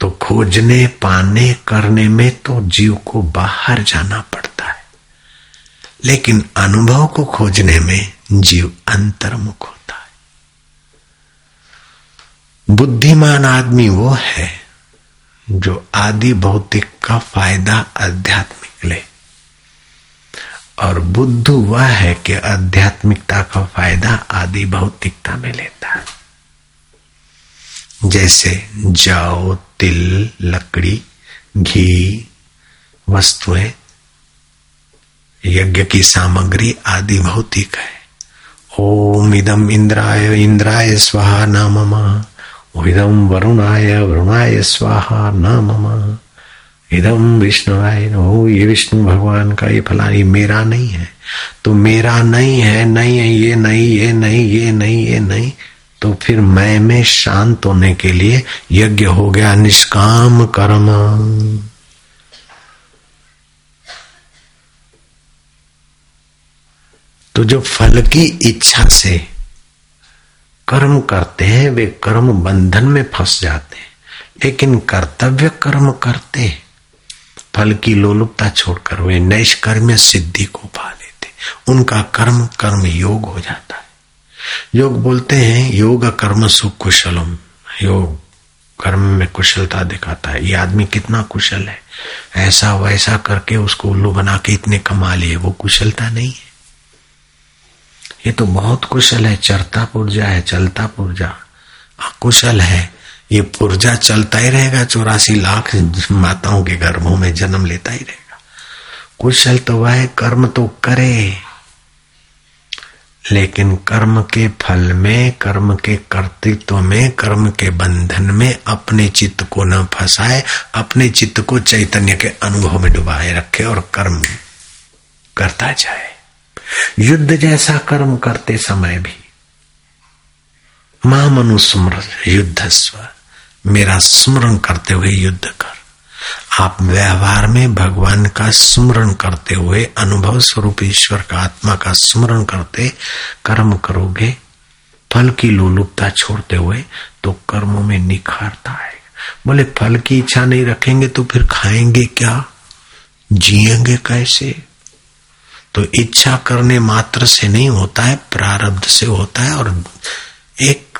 तो खोजने, पाने, करने में तो जीव को बाहर जाना पड़ता लेकिन अनुभव को खोजने में जीव अंतर्मुख होता है। बुद्धिमान आदमी वो है जो आदि भौतिक का फ़ायदा आध्यात्मिक ले। और बुद्ध वह है कि आध्यात्मिकता का फ़ायदा आदि भौतिकता में लेता है। जैसे जाओ, तिल, लकड़ी, घी, वस्तुएँ यज्ञ की सामग्री आदि भौतिक है ओम इदम इंद्राय इंद्राय स्वाहा नाम। इदम वरुणाय वरुणाय स्वाहा नाम। इदम विष्णुराय हो ये विष्णु भगवान का ये फला ये मेरा नहीं है। तो मेरा नहीं है नहीं है, ये नहीं ये नहीं ये नहीं ये नहीं। तो फिर मैं में शांत होने के लिए यज्ञ हो गया निष्काम कर्म। तो जो फल की इच्छा से कर्म करते हैं, वे कर्म बंधन में फंस जाते हैं। लेकिन कर्तव्य कर्म करते फल की लोलुपता छोड़कर वे नैष्कर्म्य सिद्धि को पा लेते उनका कर्म कर्म योग हो जाता है। योग बोलते हैं, योग कर्म सुख कुशलम योग कर्म में कुशलता दिखाता है। ये आदमी कितना कुशल है। ऐसा वैसा करके उसको उल्लू बना के इतने कमा लिए, वो कुशलता नहीं है। ये तो बहुत कुशल है चरता पुर्जा है, चलता पुर्जा। कुशल है। ये पुर्जा चलता ही रहेगा, चौरासी लाख माताओं के गर्भों में जन्म लेता ही रहेगा। कुशल तो वह है, कर्म तो करे। लेकिन कर्म के फल में, कर्म के कर्तृत्व में, कर्म के बंधन में अपने चित्त को न फंसाए, अपने चित्त को चैतन्य के अनुभव में डुबाए रखे और कर्म करता जाए। युद्ध जैसा कर्म करते समय भी माँ मनुस्मर युद्ध स्व, मेरा स्मरण करते हुए युद्ध कर। आप व्यवहार में भगवान का स्मरण करते हुए, अनुभव स्वरूप ईश्वर का आत्मा का स्मरण करते कर्म करोगे, फल की लोलुपता छोड़ते हुए तो कर्मों में निखारता है बोले, फल की इच्छा नहीं रखेंगे तो फिर खाएँगे क्या? जिएँगे कैसे? तो इच्छा करने मात्र से नहीं होता है, प्रारब्ध से होता है, और एक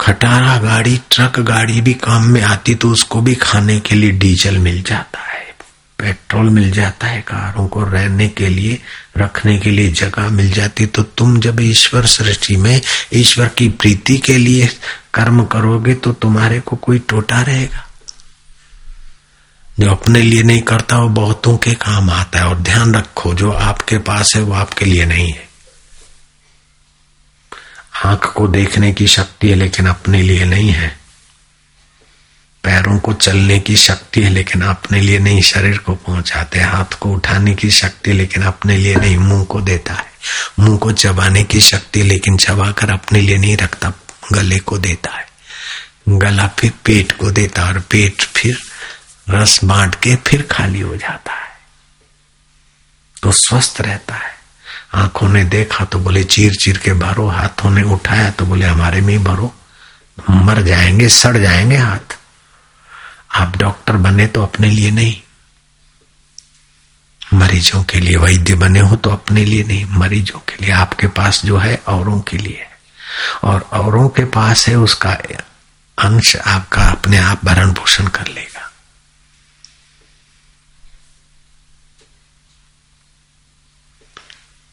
खटारा गाड़ी, ट्रक गाड़ी भी काम में आती तो उसको भी खाने के लिए डीजल मिल जाता है, पेट्रोल मिल जाता है, कारों को रहने के लिए, रखने के लिए जगह मिल जाती। तो तुम जब ईश्वर सृष्टि में, ईश्वर की प्रीति के लिए कर्म करोगे तो तुम्हारे को कोई टोटा रहेगा। जो अपने लिए नहीं करता, वो बहुतों के काम आता है। और ध्यान रखो, जो आपके पास है, वो आपके लिए नहीं है। आँख को देखने की शक्ति है, लेकिन अपने लिए नहीं है। पैरों को चलने की शक्ति है, लेकिन अपने लिए नहीं। शरीर को पहुंचाते हाथ को उठाने की शक्ति, लेकिन अपने लिए नहीं। मुँह को देता है। मुँह को चबाने की शक्ति, लेकिन चबाकर अपने लिए नहीं रखता। गले को देता है। गला फिर पेट को देता और पेट फिर रस बांट के फिर खाली हो जाता है। तो स्वस्थ रहता है। आँखों ने देखा तो बोले, चीर चीर के भरो, हाथों ने उठाया तो बोले, हमारे में भरो। मर जाएँगे, सड़ जाएँगे हाथ। आप डॉक्टर बने तो अपने लिए नहीं। मरीजों के लिए वैद्य बने हो तो अपने लिए नहीं। मरीजों के लिए आपके पास जो है, औरों के लिए और औरों के पास है, उसका अंश आपका अपने आप भरण पोषण कर लेगा।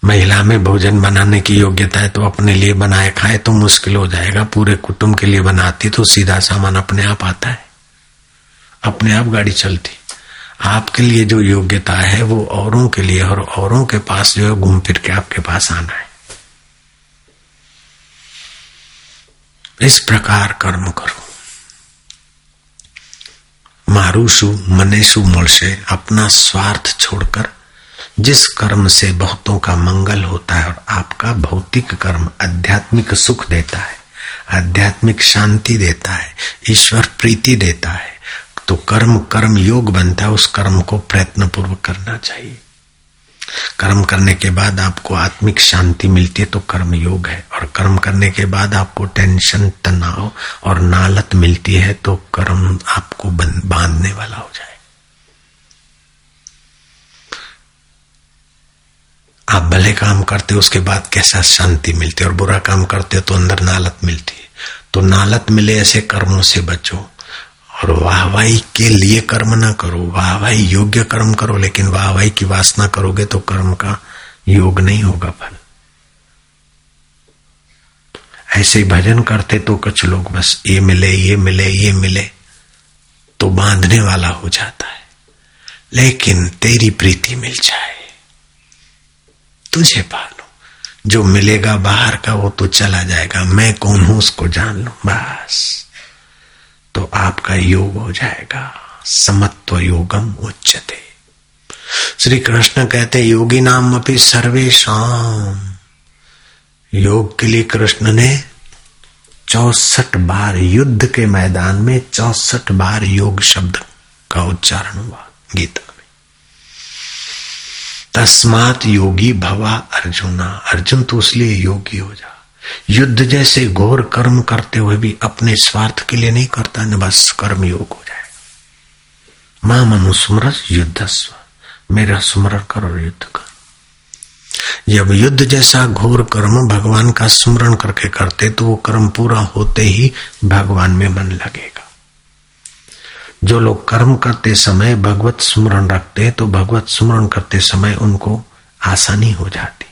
महिला में भोजन बनाने की योग्यता है तो अपने लिए बनाए खाए तो मुश्किल हो जाएगा। पूरे कुटुंब के लिए बनाती तो सीधा सामान अपने आप आता है। अपने आप गाड़ी चलती। आपके लिए जो योग्यता है वो औरों के लिए और औरों के पास जो है घूम फिर के आपके पास आना है। इस प्रकार कर्म करो। मारूसु मनेसु से अपना स्वार्थ छोड़कर जिस कर्म से बहुतों का मंगल होता है और आपका भौतिक कर्म आध्यात्मिक सुख देता है, आध्यात्मिक शांति देता है, ईश्वर प्रीति देता है तो कर्म कर्म योग बनता है, उस कर्म को प्रयत्न पूर्वक करना चाहिए। कर्म करने के बाद आपको आत्मिक शांति मिलती है तो कर्म योग है। और कर्म करने के बाद आपको टेंशन, तनाव और नालत मिलती है तो कर्म आपको बांधने वाला हो जाए। आप भले काम करते हो, उसके बाद कैसा शांति मिलती है और बुरा काम करते हो तो अंदर नालत मिलती है। तो नालत मिले ऐसे कर्मों से बचो और वाहवाही के लिए कर्म ना करो। वाहवाही योग्य कर्म करो, लेकिन वाहवाही की वासना करोगे तो कर्म का योग नहीं होगा फल। ऐसे भजन करते तो कुछ लोग बस ये मिले ये मिले ये मिले तो बांधने वाला हो जाता है। लेकिन तेरी प्रीति मिल जाए। तुझे पालो। जो मिलेगा बाहर का, वो तो चला जाएगा। मैं कौन हूँ, उसको जान लो। बस। तो आपका योग हो जाएगा। समत्व योगम उच्चते श्री कृष्ण कहते, योगी नाम अपनी सर्वेशम योग के लिए कृष्ण ने चौसठ बार युद्ध के मैदान में चौसठ बार योग शब्द का उच्चारण हुआ। गीता। तस्मात योगी भवा अर्जुना। अर्जुन तो उसलिए योगी हो जा। युद्ध जैसे घोर कर्म करते हुए भी अपने स्वार्थ के लिए नहीं करता, न बस कर्म योग हो जाए। माँ मनुस्मर युद्ध स्व मेरा स्मरण करो युद्ध कर जब युद्ध जैसा घोर कर्म भगवान का स्मरण करके करते तो वो कर्म पूरा होते ही भगवान में मन लगेगा। जो लोग कर्म करते समय भगवत स्मरण रखते तो भगवत स्मरण करते समय उनको आसानी हो जाती।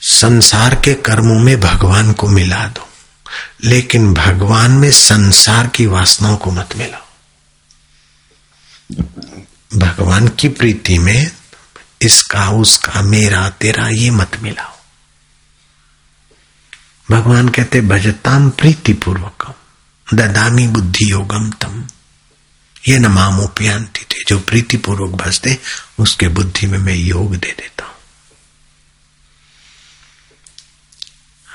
संसार के कर्मों में भगवान को मिला दो, लेकिन भगवान में संसार की वासनाओं को मत मिलाओ। भगवान की प्रीति में इसका, उसका, मेरा, तेरा, ये मत मिलाओ। भगवान कहते भजताम प्रीति पूर्वकम ददामी बुद्धि योगम तम। ये न मामोप्यांति थे, जो प्रीति पूर्वक भजते, उसके बुद्धि में मैं योग दे देता हूँ।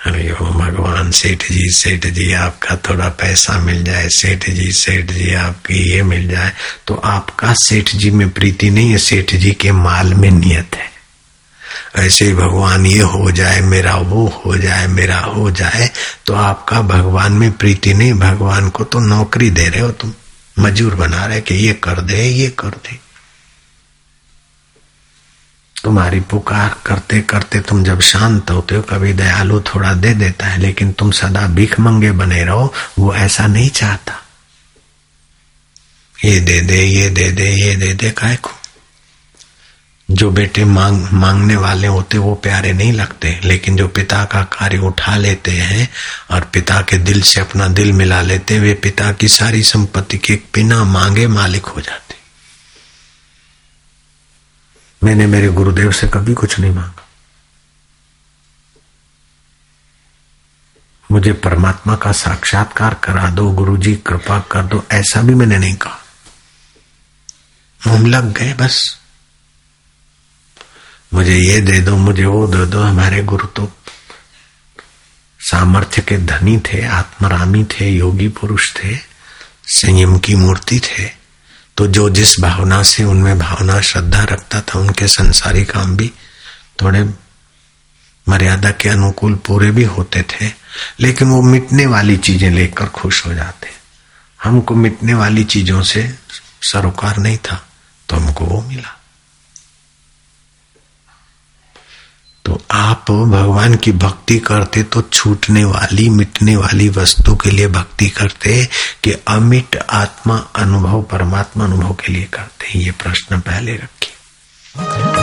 अरे ओ भगवान सेठ जी सेठ जी आपका थोड़ा पैसा मिल जाए सेठ जी सेठ जी आपकी ये मिल जाए तो आपका सेठ जी में प्रीति नहीं है सेठ जी के माल में नियत है। ऐसे भगवान ये हो जाए, मेरा वो हो जाए, मेरा हो जाए तो आपका भगवान में प्रीति नहीं। भगवान को तो नौकरी दे रहे हो तुम। मजूर बना रहे कि ये कर दे, ये कर दे। तुम्हारी पुकार करते करते तुम जब शांत होते हो, कभी दयालु थोड़ा दे देता है, लेकिन तुम सदा भीख मंगे बने रहो, वो ऐसा नहीं चाहता। ये दे दे, ये दे दे, ये दे दे, काय को जो बेटे मांग, मांगने वाले होते वो प्यारे नहीं लगते, लेकिन जो पिता का कार्य उठा लेते हैं और पिता के दिल से अपना दिल मिला लेते, वे पिता की सारी संपत्ति के बिना मांगे मालिक हो जाते। मैंने मेरे गुरुदेव से कभी कुछ नहीं मांगा। मुझे परमात्मा का साक्षात्कार करा दो, गुरुजी कृपा कर दो, ऐसा भी मैंने नहीं कहा। मुँह लग गए बस। मुझे ये दे दो, मुझे वो दे दो, हमारे गुरु तो सामर्थ्य के धनी थे, आत्मरामी थे, योगी पुरुष थे, संयम की मूर्ति थे। तो जो जिस भावना से उनमें भावना, श्रद्धा रखता था, उनके संसारी काम भी थोड़े मर्यादा के अनुकूल पूरे भी होते थे, लेकिन वो मिटने वाली चीज़ें लेकर खुश हो जाते। हमको मिटने वाली चीज़ों से सरोकार नहीं था तो हमको वो मिला। तो आप भगवान की भक्ति करते तो छूटने वाली, मिटने वाली वस्तु के लिए भक्ति करते कि अमिट आत्मा अनुभव, परमात्मा अनुभव के लिए करते ये प्रश्न पहले रखिए।